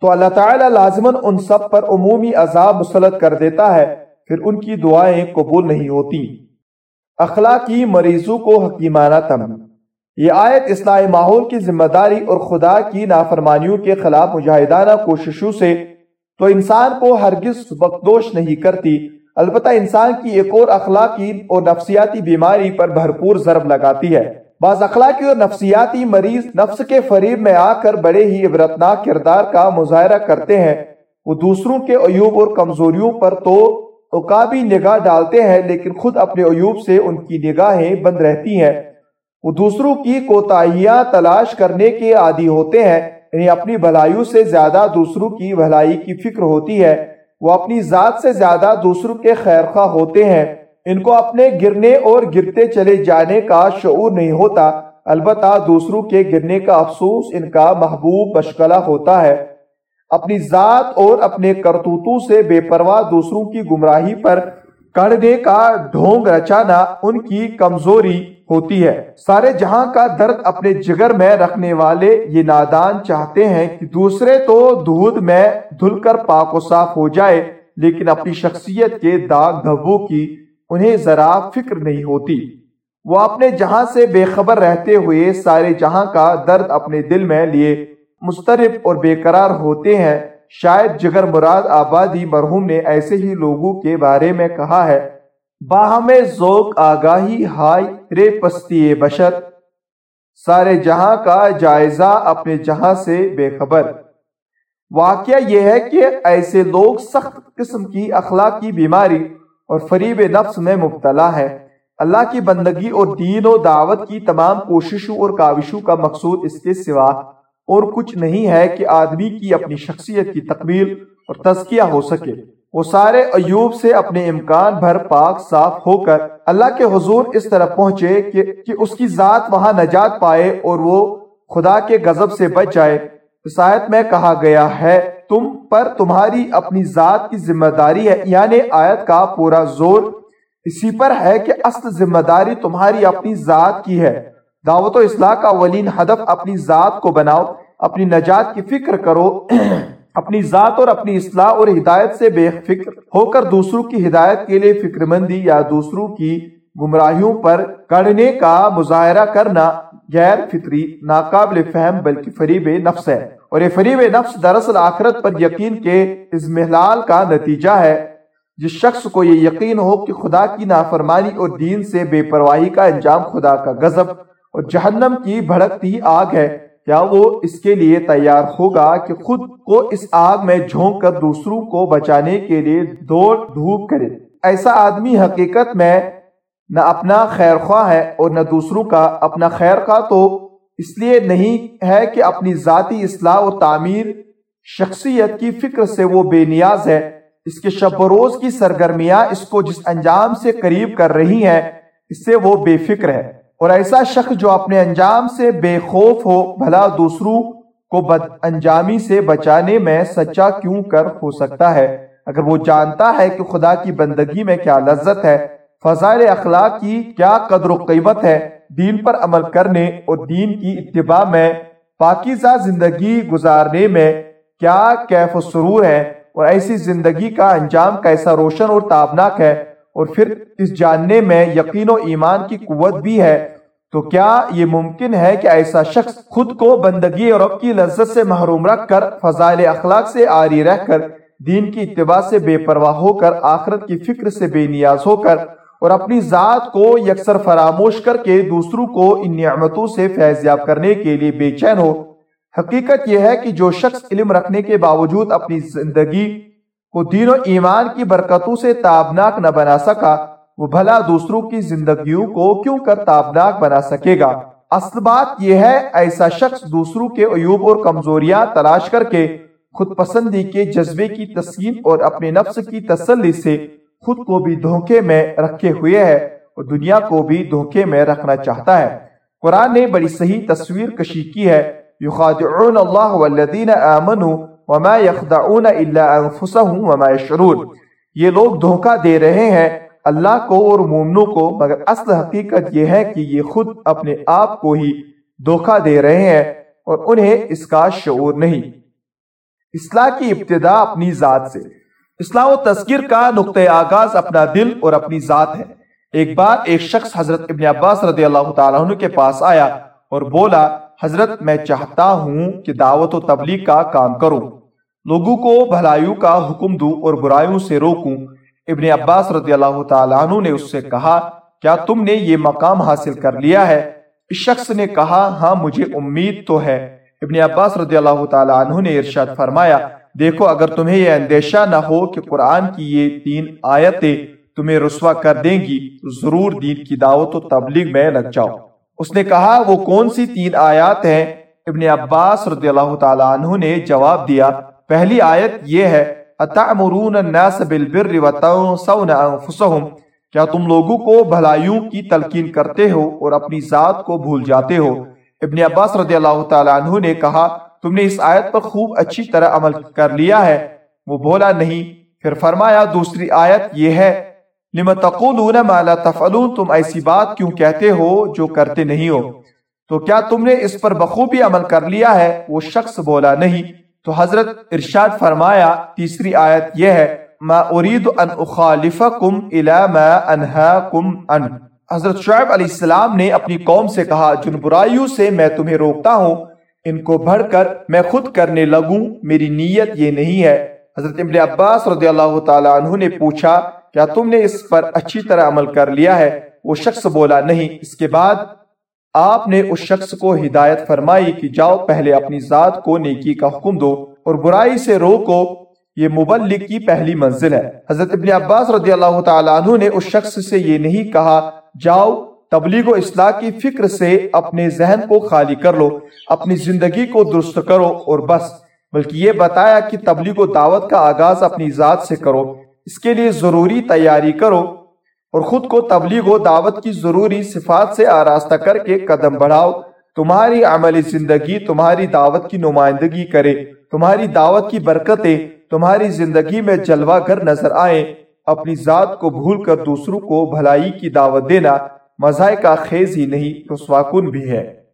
Speaker 2: تو اللہ تعالیٰ لازمن ان سب پر عمومی عذاب مسلط کر دیتا ہے۔ پھر ان کی دعائیں قبول نہیں ہوتی۔ اخلاقی مریضوں کو حکیمانہ تم۔ یہ آیت اصلاح ماحول کی ذمہ داری اور خدا کی نافرمانیوں کے خلاف مجاہدانہ کوششوں سے تو انسان کو ہرگز بخدوش نہیں کرتی۔ البتہ انسان کی ایک اور اخلاقی اور نفسیاتی بیماری پر بھرپور ضرب لگاتی ہے۔ بعض اخلاقی اور نفسیاتی مریض نفس کے فریب میں آ کر بڑے ہی عبرتناک کردار کا مظاہرہ کرتے ہیں۔ وہ دوسروں کے عیوب اور کمزوریوں پر تو اقابی نگاہ ڈالتے ہیں، لیکن خود اپنے عیوب سے ان کی نگاہیں بند رہتی ہیں۔ وہ دوسروں کی کوتاہیاں تلاش کرنے کے عادی ہوتے ہیں یعنی اپنی بھلائیوں سے زیادہ دوسروں کی بھلائی کی فکر ہوتی ہے۔ وہ اپنی ذات سے زیادہ دوسروں کے خیرخواہ ہوتے ہیں۔ ان کو اپنے گرنے اور گرتے چلے جانے کا شعور نہیں ہوتا۔ البتہ دوسروں کے گرنے کا افسوس ان کا محبوب مشغلہ ہوتا ہے۔ اپنی ذات اور اپنے کرتوتوں سے بے پرواہ دوسروں کی گمراہی پر کڑنے کا ڈھونگ رچانا، ان کی کمزوری ہوتی ہے۔ سارے جہاں کا درد اپنے جگر میں رکھنے والے یہ نادان چاہتے ہیں کہ دوسرے تو دودھ میں دھل کر پاک و صاف ہو جائے، لیکن اپنی شخصیت کے داغ دھبوں کی انہیں ذرا فکر نہیں ہوتی۔ وہ اپنے جہاں سے بے خبر رہتے ہوئے سارے جہاں کا درد اپنے دل میں لیے مسترب اور بے قرار ہوتے ہیں۔ شاید جگر مراد آبادی مرحوم نے ایسے ہی لوگوں کے بارے میں کہا ہے۔ باہم ذوق، آگاہی ہائی رے پستی بشر۔ سارے جہاں کا جائزہ اپنے جہاں سے بے خبر۔ واقعہ یہ ہے کہ ایسے لوگ سخت قسم کی اخلاقی بیماری اور فریب نفس میں مبتلا ہے۔ اللہ کی بندگی اور دین و دعوت کی تمام کوششوں اور کاوشوں کا مقصود اس کے سوا اور کچھ نہیں ہے کہ آدمی کی اپنی شخصیت کی تقبیل اور تزکیہ ہو سکے۔ وہ سارے ایوب سے اپنے امکان بھر پاک صاف ہو کر اللہ کے حضور اس طرح پہنچے کہ, کہ اس کی ذات وہاں نجات پائے اور وہ خدا کے غضب سے بچ جائے۔ اس آیت میں کہا گیا ہے تم پر تمہاری اپنی ذات کی ذمہ داری ہے۔ یعنی آیت کا پورا زور اسی پر ہے کہ اصل ذمہ داری تمہاری اپنی ذات کی ہے۔ دعوت و اصلاح کا ولین ہدف اپنی ذات کو بناؤ اپنی نجات کی فکر کرو۔ اپنی ذات اور اپنی اصلاح اور ہدایت سے بے فکر ہو کر دوسروں کی ہدایت کے لیے فکر مندی یا دوسروں کی گمراہیوں پر کڑنے کا مظاہرہ کرنا غیر فطری، ناقابل فہم بلکہ فریب نفس ہے۔ اور یہ فریب نفس دراصل آخرت پر یقین کے ازمحلال کا نتیجہ ہے۔ جس شخص کو یہ یقین ہو کہ خدا کی نافرمانی اور دین سے بے پرواہی کا انجام خدا کا غضب اور جہنم کی بھڑکتی آگ ہے۔ کیا وہ اس کے لیے تیار ہوگا کہ خود کو اس آگ میں جھونک کر دوسروں کو بچانے کے لیے دوڑ دھوپ کرے؟ ایسا آدمی حقیقت میں نہ اپنا خیر خواہ ہے اور نہ دوسروں کا اپنا خیر خواہ تو اس لیے نہیں ہے کہ اپنی ذاتی اصلاح و تعمیر، شخصیت کی فکر سے وہ بے نیاز ہے۔ اس کے شب و روز کی سرگرمیاں اس کو جس انجام سے قریب کر رہی ہیں، اس سے وہ بے فکر ہے۔ اور ایسا شخص جو اپنے انجام سے بے خوف ہو، بھلا دوسروں کو بد انجامی سے بچانے میں سچا کیوں کر ہو سکتا ہے؟ اگر وہ جانتا ہے کہ خدا کی بندگی میں کیا لذت ہے، فضائل اخلاق کی کیا قدر و قیمت ہے، دین پر عمل کرنے اور دین کی اتباع میں پاکیزہ زندگی گزارنے میں کیا کیف و سرور ہے؟ اور ایسی زندگی کا انجام کیسا روشن اور تابناک ہے؟ اور پھر اس جاننے میں یقین و ایمان کی قوت بھی ہے، تو کیا یہ ممکن ہے کہ ایسا شخص خود کو بندگی اور رب کی لذت سے محروم رکھ کر فضائل اخلاق سے آری رہ کر، دین کی اتباع سے بے پرواہ ہو کر، آخرت کی فکر سے بے نیاز ہو کر اور اپنی ذات کو یکسر فراموش کر کے دوسروں کو ان نعمتوں سے فیضیاب کرنے کے لیے بے چین ہو؟ حقیقت یہ ہے کہ جو شخص علم رکھنے کے باوجود اپنی زندگی کو دین و ایمان کی برکتوں سے تابناک نہ بنا سکا، وہ بھلا دوسروں کی زندگیوں کو کیوں کر تابناک بنا سکے گا؟ اصل بات یہ ہے، ایسا شخص دوسروں کے عیوب اور کمزوریاں تلاش کر کے خود پسندی کے جذبے کی تسکین اور اپنے نفس کی تسلی سے خود کو بھی دھوکے میں رکھے ہوئے ہے اور دنیا کو بھی دھوکے میں رکھنا چاہتا ہے۔ قرآن نے بڑی صحیح تصویر کشی کی ہے، یخادعون اللہ والذین آمنوا وما يخدعون الا انفسهم وما يشعرون۔ یہ لوگ دھوکہ دے رہے ہیں اللہ کو اور مومنوں کو، مگر اصل حقیقت یہ ہے کہ یہ خود اپنے آپ کو ہی دھوکہ دے رہے ہیں اور انہیں اس کا شعور نہیں۔ اصلاح کی ابتدا اپنی ذات سے۔ اصلاح و تذکر کا نقطۂ آغاز اپنا دل اور اپنی ذات ہے۔ ایک بار ایک شخص حضرت ابن عباس رضی اللہ تعالیٰ عنہ کے پاس آیا اور بولا حضرت میں چاہتا ہوں کہ دعوت و تبلیغ کا کام کروں۔ لوگوں کو بھلائیوں کا حکم دوں اور برائیوں سے روکوں۔ ابن عباس رضی اللہ تعالیٰ عنہ نے اس سے کہا، کیا تم نے یہ مقام حاصل کر لیا ہے؟ اس شخص نے کہا ہاں مجھے امید تو ہے۔ ابن عباس رضی اللہ تعالیٰ عنہ نے ارشاد فرمایا، دیکھو، اگر تمہیں یہ اندیشہ نہ ہو کہ قرآن کی یہ تین آیتیں تمہیں رسوا کر دیں گی ضرور دین کی دعوت و تبلیغ میں لگ جاؤ۔ اس نے کہا، وہ کون سی تین آیات ہیں؟ ابن عباس رضی اللہ تعالیٰ عنہ نے جواب دیا، پہلی آیت یہ ہے، اتعمرون الناس بالبر وتنسون انفسهم کیا تم لوگوں کو بھلائیوں کی تلقین کرتے ہو اور اپنی ذات کو بھول جاتے ہو؟ ابن عباس رضی اللہ تعالیٰ عنہ نے کہا، تم نے اس آیت پر خوب اچھی طرح عمل کر لیا ہے۔ وہ بولا، نہیں۔ پھر فرمایا، دوسری آیت یہ ہے لما تقولون ما لا تفعلون؟ تم ایسی بات کیوں کہتے ہو جو کرتے نہیں ہو؟ تو کیا تم نے اس پر بخوبی عمل کر لیا ہے؟ وہ شخص بولا نہیں۔ تو حضرت ارشاد فرمایا، تیسری آیت یہ ہے، ما اريد ان اخالفكم الى ما انهاكم عن۔ حضرت شعیب علیہ السلام نے اپنی قوم سے کہا، جن برائیوں سے میں تمہیں روکتا ہوں، ان کو بڑھ کر میں خود کرنے لگوں، میری نیت یہ نہیں ہے۔ حضرت ابن عباس رضی اللہ تعالی عنہ نے پوچھا کیا تم نے اس پر اچھی طرح عمل کر لیا ہے؟ وہ شخص بولا، نہیں۔ اس کے بعد آپ نے اس شخص کو ہدایت فرمائی کہ جاؤ پہلے اپنی ذات کو نیکی کا حکم دو اور برائی سے روکو۔ یہ مبلغ کی پہلی منزل ہے۔ حضرت ابن عباس رضی اللہ تعالیٰ عنہ نے اس شخص سے یہ نہیں کہا، جاؤ تبلیغ و اصلاح کی فکر سے اپنے ذہن کو خالی کر لو، اپنی زندگی کو درست کرو اور بس۔ بلکہ یہ بتایا کہ تبلیغ و دعوت کا آغاز اپنی ذات سے کرو۔ اس کے لیے ضروری تیاری کرو اور خود کو تبلیغ و دعوت کی ضروری صفات سے آراستہ کر کے قدم بڑھاؤ۔ تمہاری عملی زندگی تمہاری دعوت کی نمائندگی کرے، تمہاری دعوت کی برکتیں تمہاری زندگی میں جلوہ گر نظر آئیں۔ اپنی ذات کو بھول کر دوسروں کو بھلائی کی دعوت دینا مزاح کا خیز ہی نہیں رسواکن بھی ہے۔